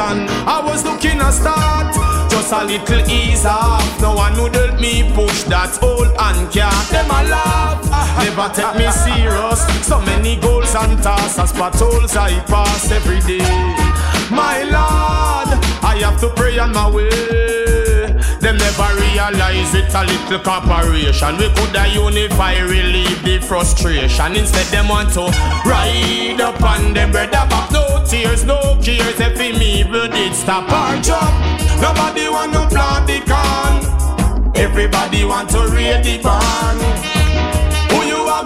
I was looking a start, just a little ease off. No one would help me push that old and yeah. Them a laugh, never take me serious. So many goals and tasks as patrols I pass every day. My Lord, I have to pray on my way. Them never realize it's a little corporation. We could a unify, relieve the frustration. Instead, them want to ride up the them brother back. No tears, no cares. If him evil did stop our job, nobody want to plant the corn. Everybody want to raid the barn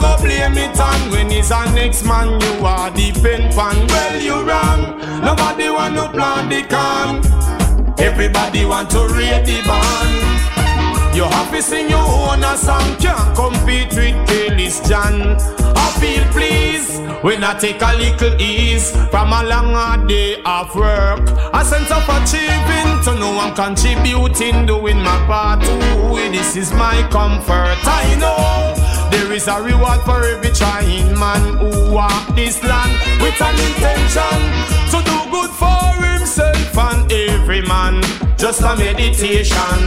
go blame it on when he's a next man. You are the pen pan. Well, you wrong. Nobody want to plant the corn. Everybody want to raid the band. You have to sing your own a song, can't compete with Kelly's John. I feel pleased when I take a little ease from a long day of work. A sense of achieving to know I'm contributing, doing my part. Ooh, this is my comfort. I know. There is a reward for every trying man who walk this land with an intention to do good for it himself and every man. Just a meditation.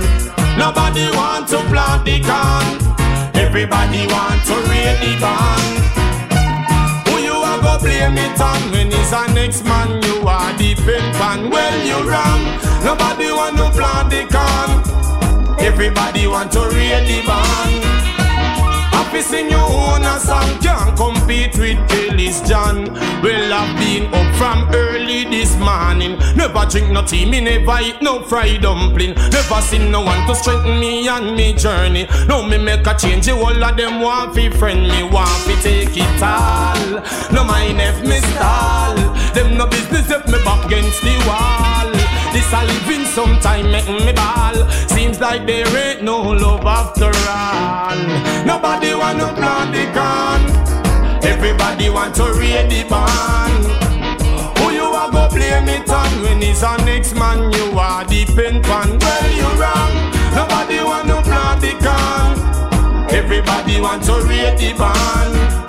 Nobody want to plant the can. Everybody want to read the band. Who you are go blame it on when he's a next man? You are the pen pan. Well, you wrong. Nobody want to plant the can. Everybody want to read the band. Happy sing your own a song. Can't compete with Kelly's John. Well I've been up from early this morning. Never drink no tea, me never eat no fried dumpling. Never seen no one to strengthen me on me journey. Now me make a change, the whole of them want fi friend me Want fi take it all. No mind if me stall. Them no business if me back against the wall This a living sometime make me ball. Seems like there ain't no love after all. Nobody want to plant the can Everybody want to read the band. Who you a go blame it on When it's a next man? You are the pen pan. Well you wrong. Nobody want to plant the can Everybody want to read the band.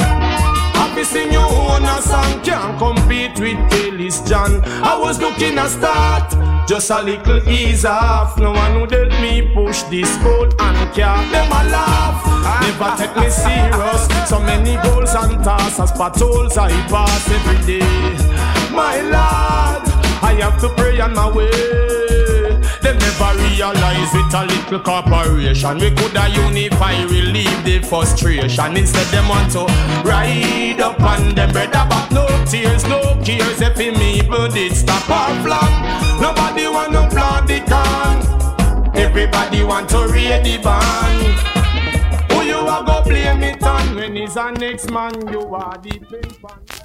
Happy sing your own a song? Can't compete with Kelly's John. I was looking a start Just a little ease off. No one would help me push this boat and car Them a laugh. Never take me serious. So many goals and tasks As holes I pass every day. My lord I have to pray on my way them never realize it a little corporation. We coulda unify, relieve the frustration. Instead them want to ride up on them brother But no tears, no cares. If him evil did stop or flop Nobody want to plant the can Everybody want to read the band Who you a go blame it on? When he's a next man you are the pin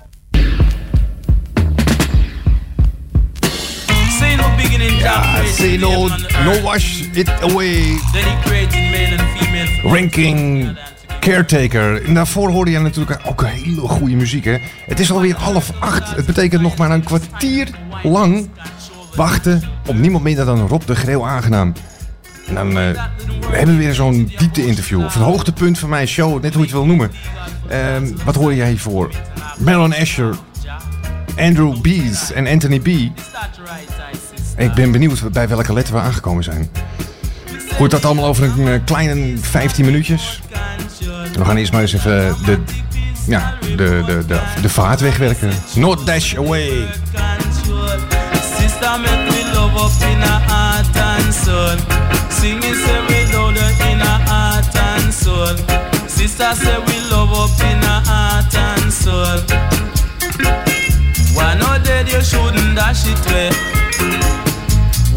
Say no beginning, Ja, say no, no wash it away. Then he created male and female. Ranking Caretaker. En daarvoor hoorde je natuurlijk ook hele goede muziek. Hè? Het is alweer half acht. Het betekent nog maar een kwartier lang wachten op niemand minder dan Rob de Greeuw aangenaam. En dan eh, hebben we weer zo'n diepte-interview. Of een hoogtepunt van mijn show, net hoe je het wil noemen. Ehm, wat hoor jij hiervoor? Marilyn Asher, Andrew Bees en Anthony B. Ik ben benieuwd bij welke letter we aangekomen zijn. Goed, dat allemaal over een eh, kleine 15 minuutjes. We gaan eerst maar eens even de, ja, de, de, de, de vaart wegwerken. Not dash away. Sister make me love up in a heart and soul. Sing it say we louder in a heart and soul. Sister say we love up in a heart and soul. You shouldn't dash it way.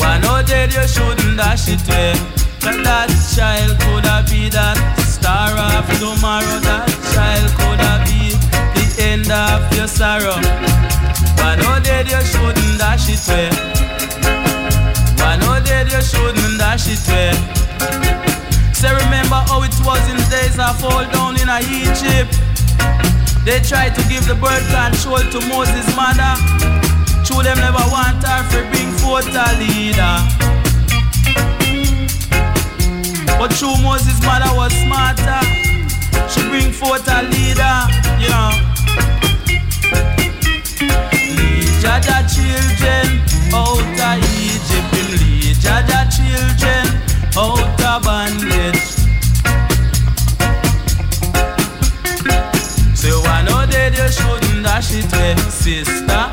Why not dead you shouldn't dash it way. Cause that child coulda be that star of tomorrow. That child coulda be the end of your sorrow. Why no dead you shouldn't dash it way. Why no dead you shouldn't dash it way. Say remember how it was in days of old down in Egypt. They tried to give the birth control to Moses' mother. True them never want her to bring forth a leader. But true Moses' mother was smarter. She bring forth a leader, know. Lead Jaja children out of Egypt. Lead Jaja children out of bondage. Dash it way, sister.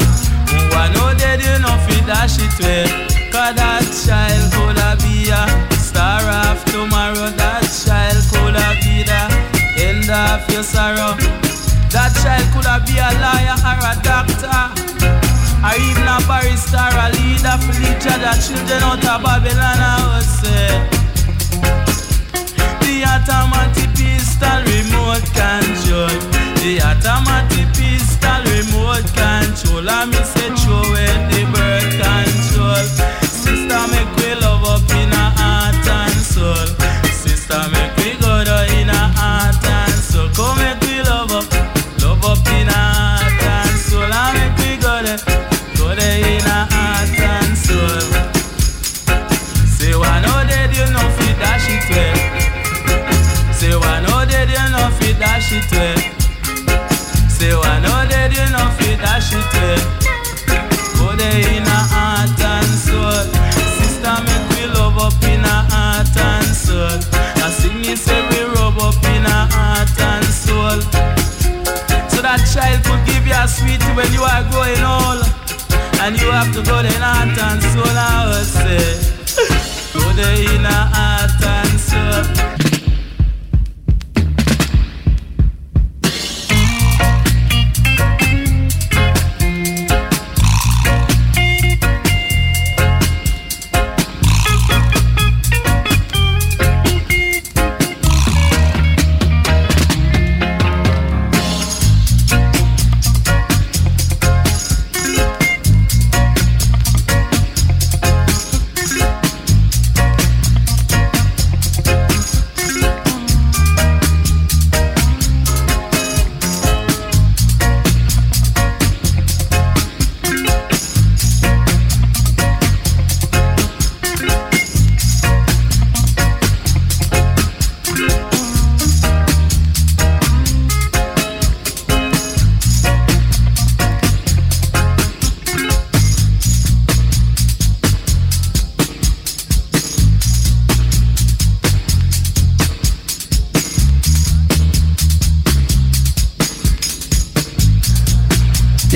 One no dead you no fit dash it way. Cause that child coulda be a star of tomorrow. That child coulda be the end of your sorrow. That child coulda be a lawyer or a doctor. Or even a barrister, a leader for the other children out of Babylon. I would say the automatic pistol remote control. The automatic pistol remote control I me say throw in the birth control Sister make we love up in a heart and soul Sister make we go down in a heart and soul Come make we love up, love up in a heart and soul I make we go there, go there in a heart and soul Say one know that you know fit that shit well Say one know that you know fit that shit well me say we rub up in her heart and soul. So that child could give you a sweet when you are growing old. And you have to go in heart and soul, I would say. Go there in her heart and soul.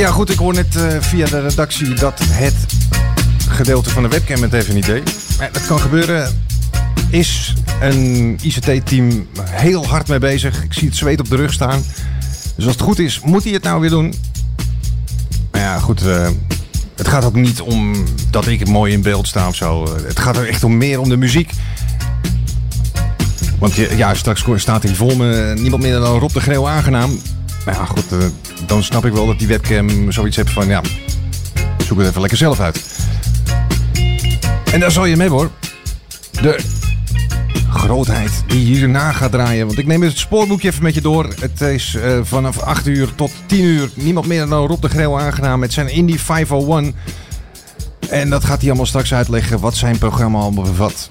Ja, goed, ik hoor net eh, via de redactie dat het gedeelte van de webcam het even niet deed. Maar dat kan gebeuren. Is een ICT-team heel hard mee bezig. Ik zie het zweet op de rug staan. Dus als het goed is, moet hij het nou weer doen. Maar ja, goed. eh, het gaat ook niet om dat ik mooi in beeld sta of zo. Eh, Het gaat er echt om meer om de muziek. Want ja, straks staat hij voor me niemand meer dan Rob de Greeuw aangenaam. Maar ja, goed, eh, dan snap ik wel dat die webcam zoiets heeft van, ja, zoek het even lekker zelf uit. En daar zal je mee hoor. De grootheid die hierna gaat draaien. Want ik neem het spoorboekje even met je door. Het is eh, vanaf 8 uur tot 10 uur niemand meer dan Rob de Greeuw aangenaam met zijn Indie 501. En dat gaat hij allemaal straks uitleggen wat zijn programma allemaal bevat.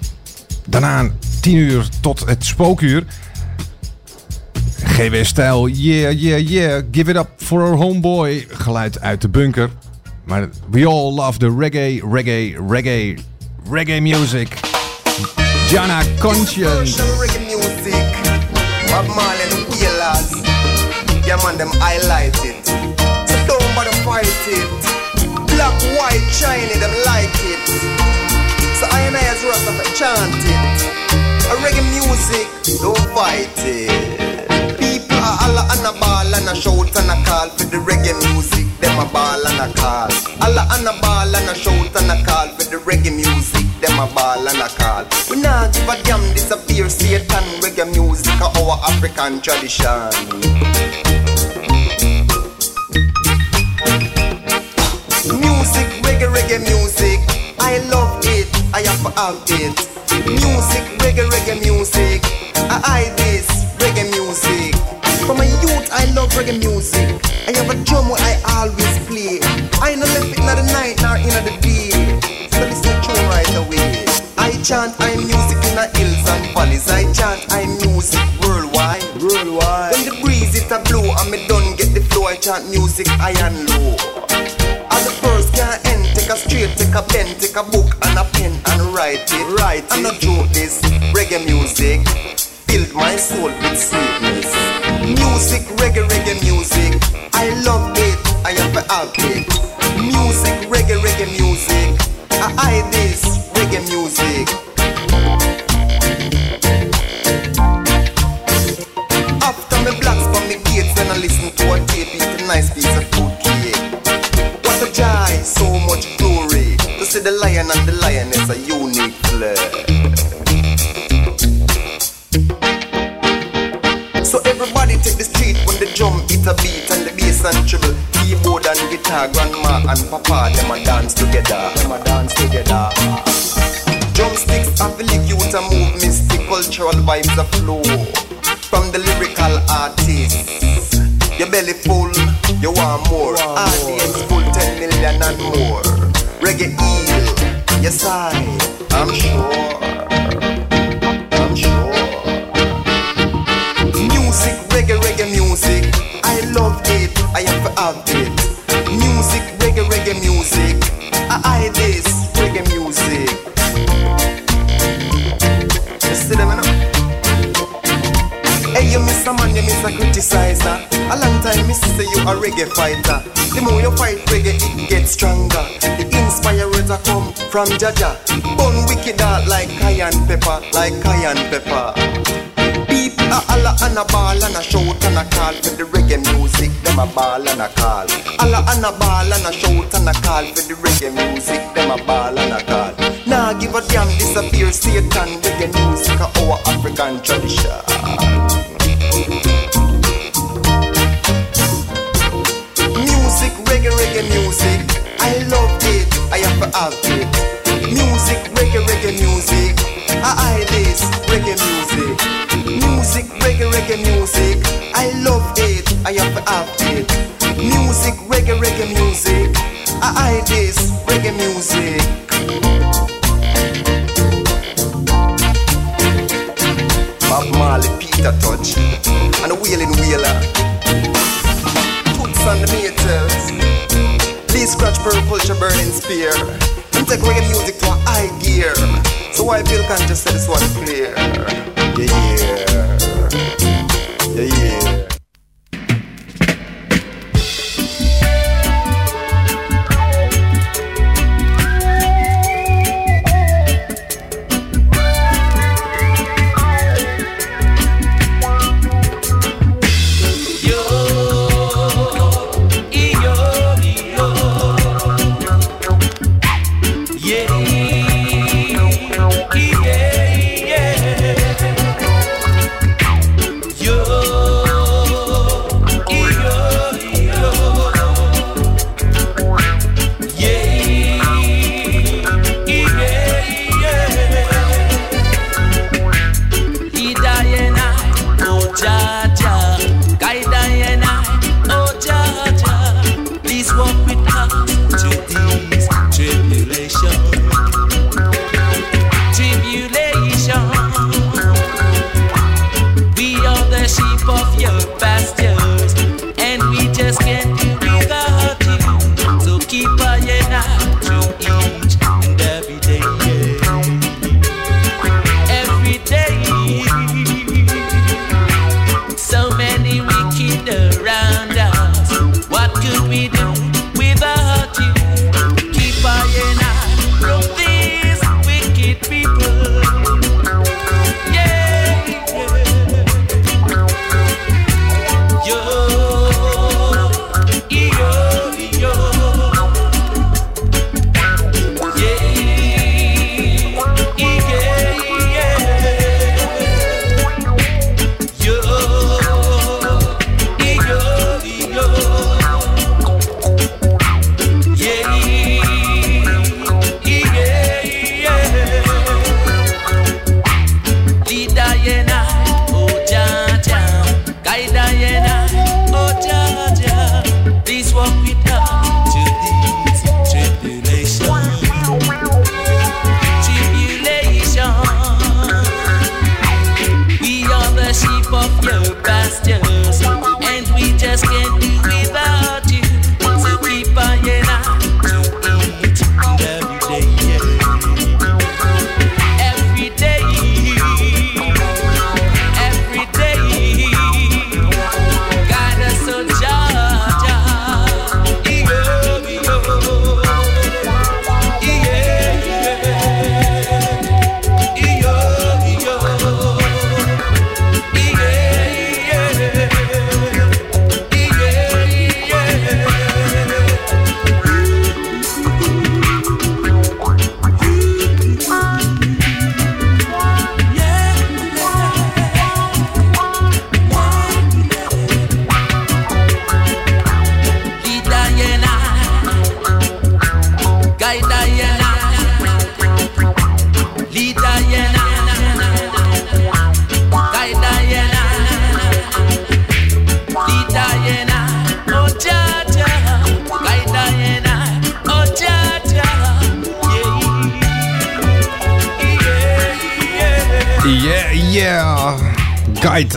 Daarna 10 uur tot het spookuur. GW Stijl, yeah, yeah, yeah, give it up for our homeboy. Geluid uit de bunker. Maar we all love the reggae, reggae, reggae, reggae music. Jana Conscience. reggae music. Bob Marley and Wailers. Yeah man, them highlight it. So don't bother fight. Black, white, shiny, them like it. So I and I as Rasta chant it. A reggae music, don't fight it. Are alla and a ball and a shout and a call for the reggae music. Them a ball and a call. Alla and a ball and a shout and a call for the reggae music. Them a ball and a call. We not give a damn disappear Satan reggae music are our African tradition. Music, reggae, reggae music. I love it. I have to have it. Music, reggae, reggae music. I I this. I love reggae music. I have a drum where I always play. I no left it in the night nor in the day. So listen to right away. I chant I music in the hills and valleys. I chant I music worldwide. Worldwide. When the breeze it a blow and me done get the flow. I chant music high and low. And the first can't end. Take a straight, take a pen, take a book and a pen and write it. Write it. And not joke this reggae music filled my soul with sweetness. Music, reggae, reggae music. I love it. I have have it. Music, reggae, reggae music. I I this reggae music. After me blacks from me gates when I listen to a tape, eat a nice piece of food cake. What a joy, so much glory. To see the lion and the lioness a unique flair. So everybody take the street when the drum hit a beat and the bass and treble, keyboard and guitar, grandma and papa them a dance together. Them a dance together. Drumsticks have lick you to move mystic cultural vibes a flow from the lyrical artists. Your belly full, you want more. Audience full, 10 million and more. Reggae eel, yes I, I'm sure. Music. I love it, I have to have it. Music, reggae, reggae music. I I this reggae music. See them? Hey, you Mr. Man, you Mr. Criticizer. A long time me say you a reggae fighter. The more you fight reggae, it gets stronger. The inspired words are come from Jaja. Bun wicked out like cayenne pepper, like cayenne pepper. A holla and a ball and a shout and a call for the reggae music. Them a ball and a call. Holla and a ball and a shout and a call for the reggae music. Them a ball and a call. Nah, give a damn, disappear Satan. Reggae music a our African tradition. Music, reggae, reggae music. I love it, I have to have it. Music, reggae, reggae music. I I this reggae music. Music, reggae, reggae music. I love it, I have have it. Music, reggae, reggae music. I I this reggae music. Bob Marley, Peter Touch, and the Wheeling Wheeler. Puts on the meters. Lee Scratch Pearl Culture Burning Spear. Take reggae music to a high gear. So I feel conscious that this one clear. Yeah, yeah. Yeah, yeah.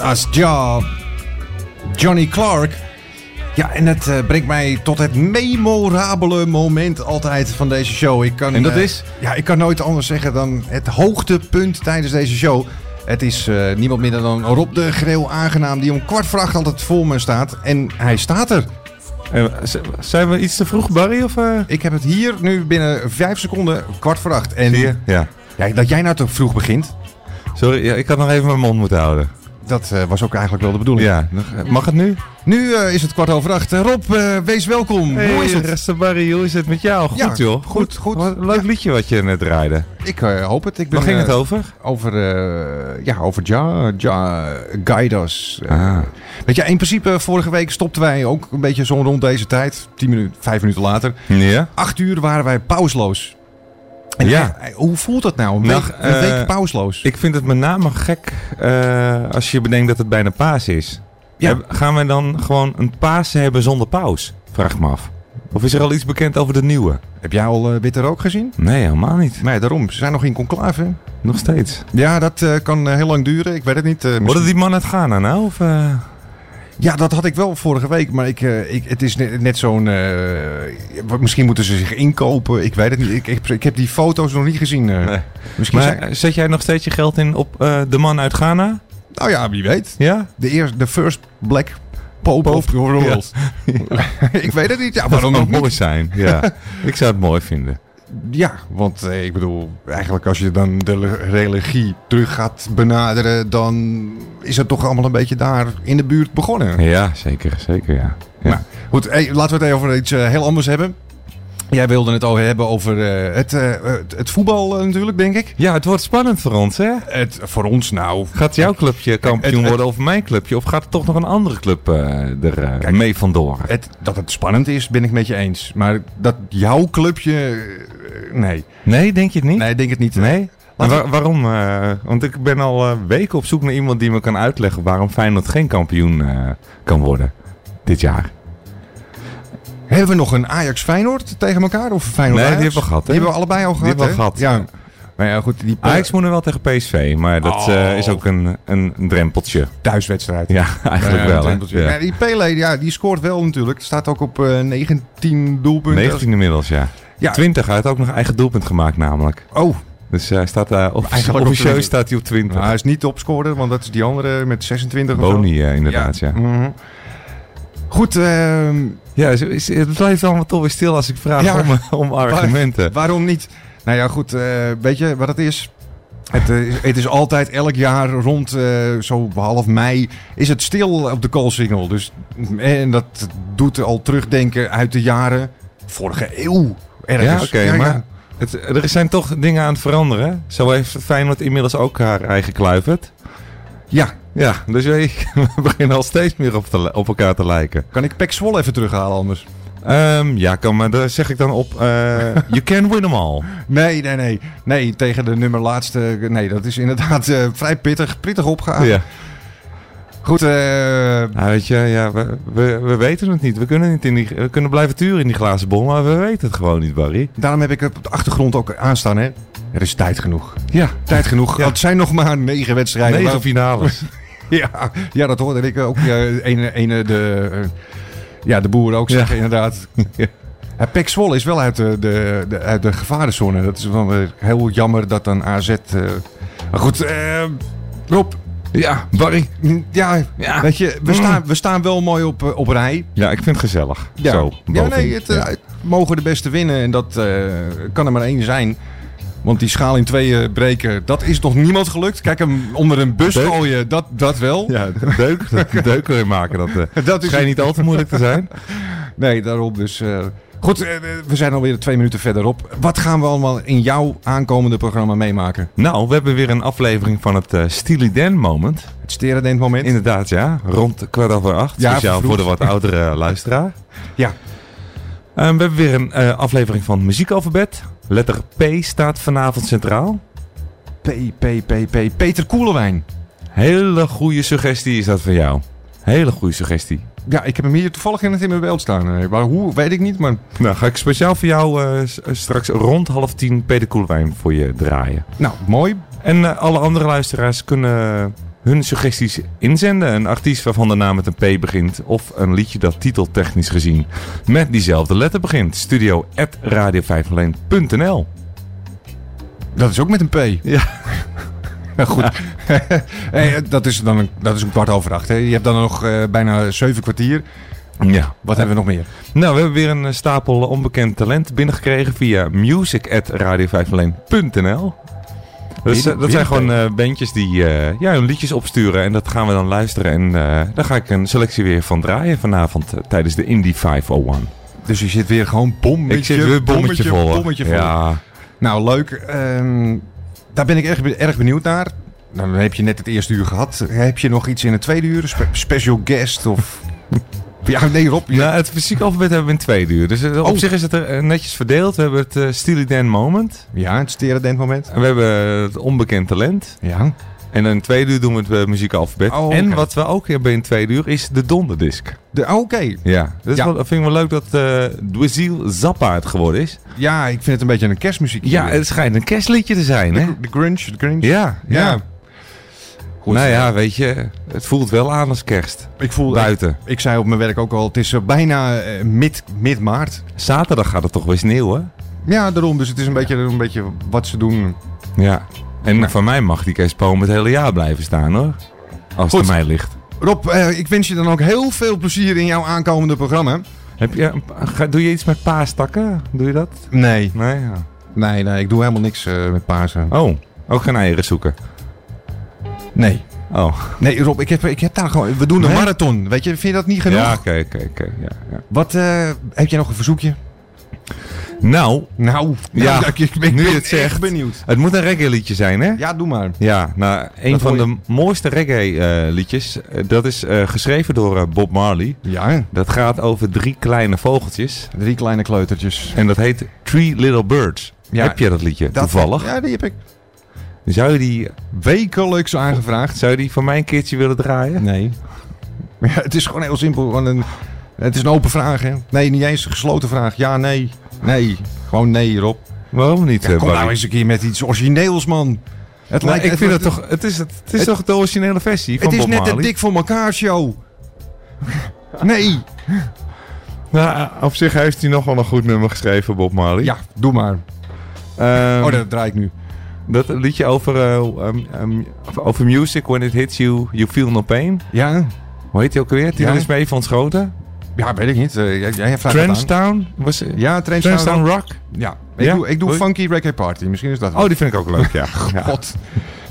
As Ja. Johnny Clark. Ja, en het eh, brengt mij tot het memorabele moment altijd van deze show. Ik kan, En dat eh, is? Ja, ik kan nooit anders zeggen dan het hoogtepunt tijdens deze show. Het is eh, niemand minder dan Rob de Greel aangenaam die om kwart voor acht altijd voor me staat. En hij staat er. zijn we iets te vroeg, Barry? Of? Ik heb het hier nu binnen vijf seconden kwart voor acht. En Zie je? Ja. Ja, dat jij nou toch vroeg begint. Sorry, ja, ik had nog even mijn mond moeten houden. Dat eh, was ook eigenlijk wel de bedoeling. Ja, eh, mag het nu? Nu eh, is het kwart over acht. Rob, wees welkom. Hey, Hoe is het? Resta Barry, hoe is het met jou? Goed Ja, joh. goed, goed. Leuk liedje wat je net draaide. Ik hoop het. Ik ben, Waar ging het over? Over, ja, over Ja, Ja, Guidas. Eh, Ah. Weet je, in principe vorige week stopten wij ook een beetje zo rond deze tijd. Tien minuten, vijf minuten later. Ja. Acht uur waren wij pausloos. En Ja. hoe voelt dat nou? Een, Nou, week, een eh, pausloos. Ik vind het met name gek eh, als je bedenkt dat het bijna paas is. Ja. Heb- gaan we dan gewoon een Pasen hebben zonder paus? Vraag ik me af. Of is er al iets bekend over de nieuwe? Heb jij al eh, Witte Rook gezien? Nee, helemaal niet. Nee, daarom. Ze zijn nog in conclave. hè? Nog steeds. Ja, dat kan heel lang duren. Ik weet het niet. eh, Worden misschien- die man uit Ghana nou? Of? Ja, dat had ik wel vorige week. Maar ik, eh, ik, het is net, net zo'n... eh, misschien moeten ze zich inkopen. Ik weet het niet. Ik, ik, ik heb die foto's nog niet gezien. eh. Misschien Maar zijn- zet jij nog steeds je geld in op eh, de man uit Ghana? Nou ja, wie weet. Ja? De, eerste, de first black pope of the world. ik weet het niet. Ja, waarom dat ook mooi zijn. Ja, ik zou het mooi vinden. Ja, want eh, ik bedoel, eigenlijk als je dan de religie terug gaat benaderen, dan is het toch allemaal een beetje daar in de buurt begonnen. Ja, zeker, zeker ja. goed, hey, laten we het even over iets eh, heel anders hebben. Jij wilde het al hebben over eh, het, eh, het, het voetbal natuurlijk, denk ik. Ja, het wordt spannend voor ons, hè? Het, voor ons nou. Gaat jouw clubje kampioen Het- worden of mijn clubje? Of gaat er toch nog een andere club er mee vandoor? Dat het spannend is, ben ik met je eens. Maar dat jouw clubje, nee. Nee, denk je het niet? Nee, ik denk het niet. Nee? Waar- waarom? eh, want ik ben al eh, weken op zoek naar iemand die me kan uitleggen waarom Feyenoord geen kampioen eh, kan worden dit jaar. Hebben we nog een Ajax Feyenoord tegen elkaar? Of Feyenoord Nee, die hebben we gehad, hè? Die hebben we allebei al Die gehad, hebben we gehad. Ja. Maar ja, goed. Die Ajax moet er wel tegen PSV, maar dat Oh. is ook een, een, drempeltje. thuiswedstrijd. Ja, eigenlijk Ja, wel. Ja. Ja, die Pele, ja, die scoort wel natuurlijk. Staat ook op eh, 19 doelpunten. 19 inmiddels, ja. Ja. 20, hij had ook nog eigen doelpunt gemaakt namelijk. Oh. Dus hij staat daar, of, Eigenlijk op officieus 20. staat hij op 20. Nou, hij is niet topscorer, want dat is die andere met 26 of zo. Boni eh, inderdaad, ja. Mhm. Goed, ehm, Ja, het blijft allemaal toch weer stil als ik vraag Ja. om, eh, om argumenten. Waar- waarom niet? Nou ja, goed. eh, weet je wat het is? Het, eh, is- het is altijd elk jaar rond eh, zo half mei is het stil op de koolsingel. Dus, en dat doet al terugdenken uit de jaren vorige eeuw. Ergens. Ja, oké, maar Het, er zijn toch dingen aan het veranderen. Zo heeft Feyenoord inmiddels ook haar eigen kluivert. Ja. Ja, dus we, we beginnen al steeds meer op, te, op elkaar te lijken. Kan ik Pek Zwolle even terughalen anders? Ehm, ja, kan, maar daar zeg ik dan op... eh you can win them all. Nee, nee, nee. Nee, tegen de nummer laatste. Nee, dat is inderdaad eh, vrij pittig, pittig opgegaan. Ja. Goed, eh, weet je, ja, we, we, we weten het niet. We kunnen, niet in die, we kunnen blijven turen in die glazen bol, maar we weten het gewoon niet, Barry. daarom heb ik het op de achtergrond ook aanstaan. Hè. Er is tijd genoeg. Ja. Tijd genoeg. Het zijn nog maar negen wedstrijden. Negen finales. ja, ja, dat hoorde ik ook. Ja, ene, ene, de, eh, ja, de boer ook zeggen, inderdaad. Ja, Pek Zwolle is wel uit de, de, de- uit de gevarenzone. Dat is wel heel jammer dat dan AZ... eh, maar goed, Rob. Ja, Barry. Ja, Ja. weet je, we, Mm. staan, we staan wel mooi op, eh, op rij. Ja, ik vind het gezellig. Ja, Zo, ja nee, het, eh, Ja. het mogen de beste winnen. En dat eh, kan er maar één zijn. Want die schaal in tweeën breken, dat is nog niemand gelukt. Kijk, hem onder een bus Deuk. gooien, dat, dat wel. Ja, deuk, deuk erin maken, dat, eh, Dat is- schijnt niet al te moeilijk te zijn. Nee, daarom dus. eh, goed, eh, we zijn alweer twee minuten verderop. Wat gaan we allemaal in jouw aankomende programma meemaken? Nou, we hebben weer een aflevering van het eh Steely Dan Moment. Het Sterendent moment. Inderdaad, ja. Rond kwart over acht. Ja, speciaal voor de wat oudere luisteraar. Ja. Eh, we hebben weer een eh, aflevering van Muziekalfabet. Letter P staat vanavond centraal. P, P, P, P. Peter Koelewijn. Hele goede suggestie is dat van jou. Hele goede suggestie. Ja, ik heb hem hier toevallig in het in mijn beeld staan. Eh, Maar hoe, weet ik niet, maar... Nou, ga ik speciaal voor jou eh, straks rond half tien Peter Koelewijn voor je draaien. Nou, mooi. En eh, alle andere luisteraars kunnen hun suggesties inzenden. Een artiest waarvan de naam met een P begint. Of een liedje dat titeltechnisch gezien met diezelfde letter begint. Studio at radio501.nl Dat is ook met een P. Ja. Goed. hey, dat, is dan een, dat is een kwart over acht. Hè? Je hebt dan nog eh, bijna zeven kwartier. Ja. Wat hebben we nog meer? Nou, we hebben weer een eh, stapel onbekend talent binnengekregen via music.radio501.nl. Dus, Weer- eh, dat zijn gewoon bandjes die ja, hun liedjes opsturen en dat gaan we dan luisteren. En daar ga ik een selectie weer van draaien vanavond tijdens de Indie 501. Dus je zit weer gewoon bommetje, Ik zit weer bommetje vol, hè? bommetje vol. Ja. Nou, leuk. Ehm, daar ben ik erg, be- erg benieuwd naar. Nou, dan heb je net het eerste uur gehad. Heb je nog iets in het tweede uur? Spe- special guest of... ja, nee Rob. je- Nou, het fysiek alfabet hebben we in twee uur. Dus eh, op Oh. zich is het er eh, netjes verdeeld. We hebben het Steely Dan Moment. Ja, het Steely moment. En we hebben het onbekend talent. Ja. En in het tweede uur doen we het uh, muziekalfabet. Oh, En wat we ook hebben in het tweede uur is de donderdisc. De- oh, Oké. Ja, dat Ja. Wel, vind ik wel leuk dat eh Dweezil Zappa het geworden is. Ja, ik vind het een beetje een kerstmuziek. Ja, het schijnt een kerstliedje te zijn, hè? De Grinch, de Grinch. Ja, ja. Ja. Goed, nou ja, eh, weet je, het voelt wel aan als kerst. Ik voel Buiten. Ik, ik zei op mijn werk ook al, het is eh, bijna eh, mid, mid maart. Zaterdag gaat het toch weer sneeuwen? Ja, daarom. Dus het is een beetje, een beetje wat ze doen. Ja. En van mij mag die kerstboom het hele jaar blijven staan, hoor. Als Goed. het aan mij ligt. Rob, eh, ik wens je dan ook heel veel plezier in jouw aankomende programma. Heb je, ga- doe je iets met paastakken? Doe je dat? Nee. Nee, ja. Nee, nee, ik doe helemaal niks eh, met Pasen. Oh, ook geen eieren zoeken? Nee. Oh. Nee, Rob, ik heb, ik heb daar gewoon... We doen een Nee? marathon. Weet je, vind je dat niet genoeg? Ja, oké, oké, oké. Ja, ja. Wat, eh, heb je nog een verzoekje? Nou, Nou, ja, nou, ik, ik ben, nu je het zegt. echt benieuwd. Het moet een reggae liedje zijn, hè? Ja, doe maar. Ja, nou, een Dat van de mooiste reggae liedjes. eh, dat is eh, geschreven door eh, Bob Marley. Ja, Dat gaat over drie kleine vogeltjes. drie kleine kleutertjes. En dat heet Three Little Birds. Ja, Heb je dat liedje Dat- toevallig? Ja, die heb ik Zou je die, wekelijks aangevraagd. zou je die voor mij een keertje willen draaien? Nee. Maar ja, het is gewoon heel simpel. Gewoon een, het is een open vraag, hè? Nee, niet eens een gesloten vraag. Ja, nee. Nee. Gewoon nee, Rob. Waarom niet? Ja, eh, kom Barry? nou eens een keer met iets origineels, man. Het Nou, ik vind het toch, het is, het, het is het- toch de originele versie van Het is Bob net Marley? een dik voor elkaar show. Nee. Nou, op zich heeft hij nog wel een goed nummer geschreven, Bob Marley. Ja, doe maar. Ehm, Oh, dat draai ik nu. Dat liedje over, eh, um, um, over music, when it hits you, you feel no pain. Ja. Hoe heet die ook weer? Tino Ja. is mee van Schoten. Ja, weet ik niet. Eh, jij, aan. Trenchtown? Was, Ja, Trenchtown Rock. Rock? Ja. Ik Ja? doe, ik doe Funky Reggae Party. Misschien is dat wel. Oh, die vind ik ook leuk, ja. God.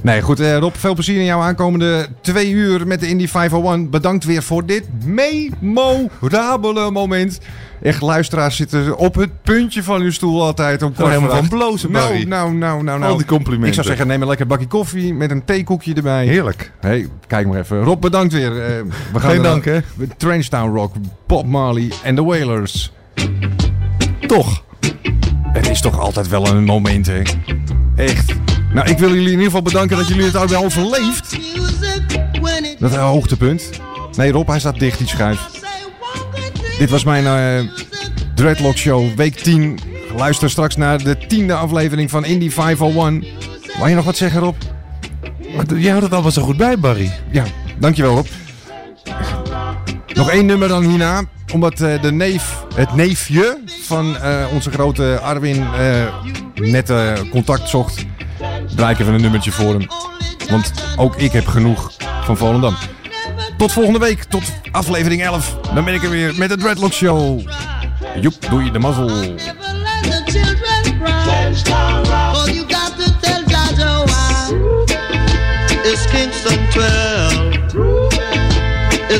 Nee, goed. eh, Rob, veel plezier in jouw aankomende twee uur met de Indie 501. Bedankt weer voor dit memorabele moment. Echt, luisteraars zitten op het puntje van uw stoel altijd. Om kwart helemaal van blozen, Nou, Barry. nou, nou, nou, nou. Al die complimenten. Ik zou zeggen, neem een lekker bakje koffie met een theekoekje erbij. Heerlijk. Hey, kijk maar even. Rob, bedankt weer. Eh, we gaan Geen er- dank, hè. Trenchtown Rock, Bob Marley en de Wailers. Toch. Het is toch altijd wel een moment, hè? Echt. Nou, ik wil jullie in ieder geval bedanken dat jullie het ook wel overleefd. Dat is een hoogtepunt. Nee, Rob, hij staat dicht, die schuif. Dit was mijn eh, Dreadlock Show, week 10. Luister straks naar de tiende aflevering van Indie 501. Wil je nog wat zeggen, Rob? Jij houdt het allemaal zo goed bij, Barry. Ja, dankjewel, Rob. Nog één nummer dan hierna. Omdat eh, de neef, het neefje van eh, onze grote Arwin eh, net contact zocht. Draai ik even een nummertje voor hem. Want ook ik heb genoeg van Volendam. Tot volgende week, tot aflevering 11. Dan ben ik er weer met de Dreadlock Show. Joep, doe je de mazzel.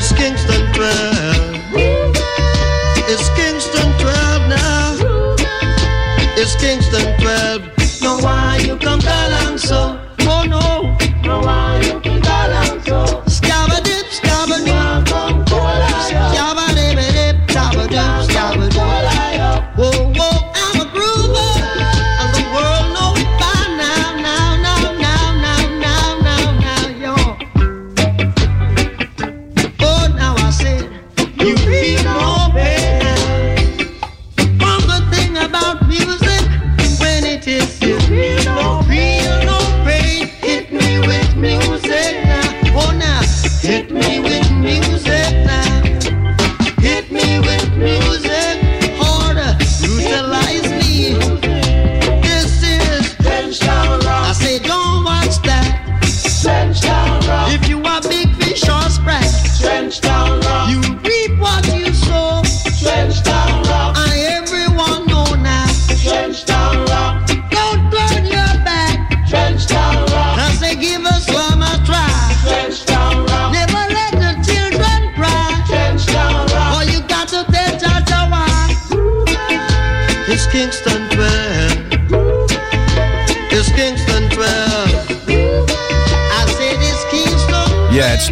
Kingston Fair.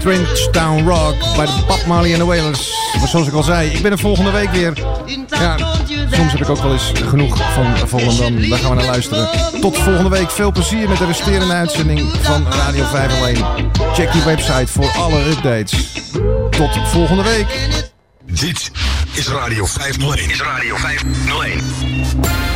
Trenchtown Rock bij de Bob Marley en de Wailers. Maar zoals ik al zei, ik ben er volgende week weer. Ja, soms heb ik ook wel eens genoeg van Volendam. Daar gaan we naar luisteren. Tot volgende week. Veel plezier met de resterende uitzending van Radio 501. Check die website voor alle updates. Tot volgende week. Dit is Radio 501. Is Radio 501.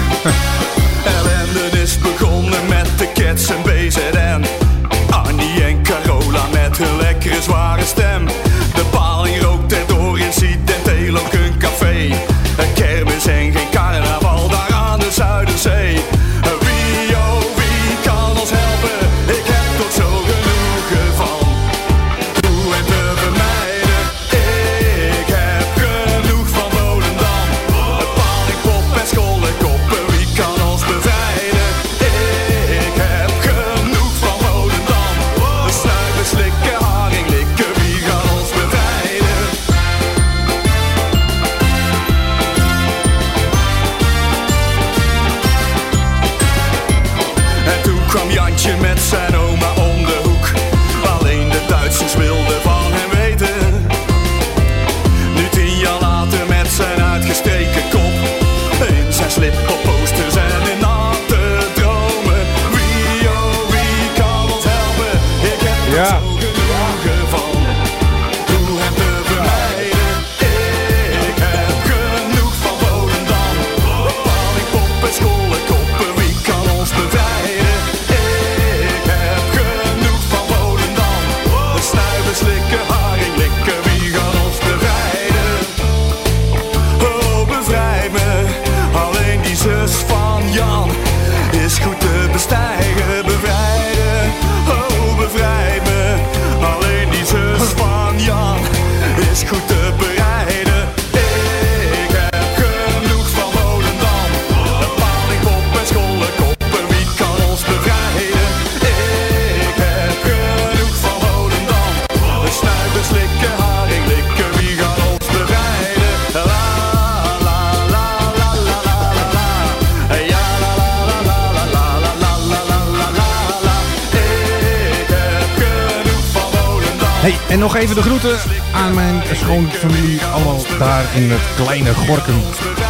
familie, allemaal daar in het kleine Gorkum.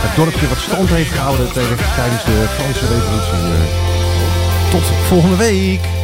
Het dorpje wat stand heeft gehouden tijdens de Franse revolutie. Eh. Tot volgende week!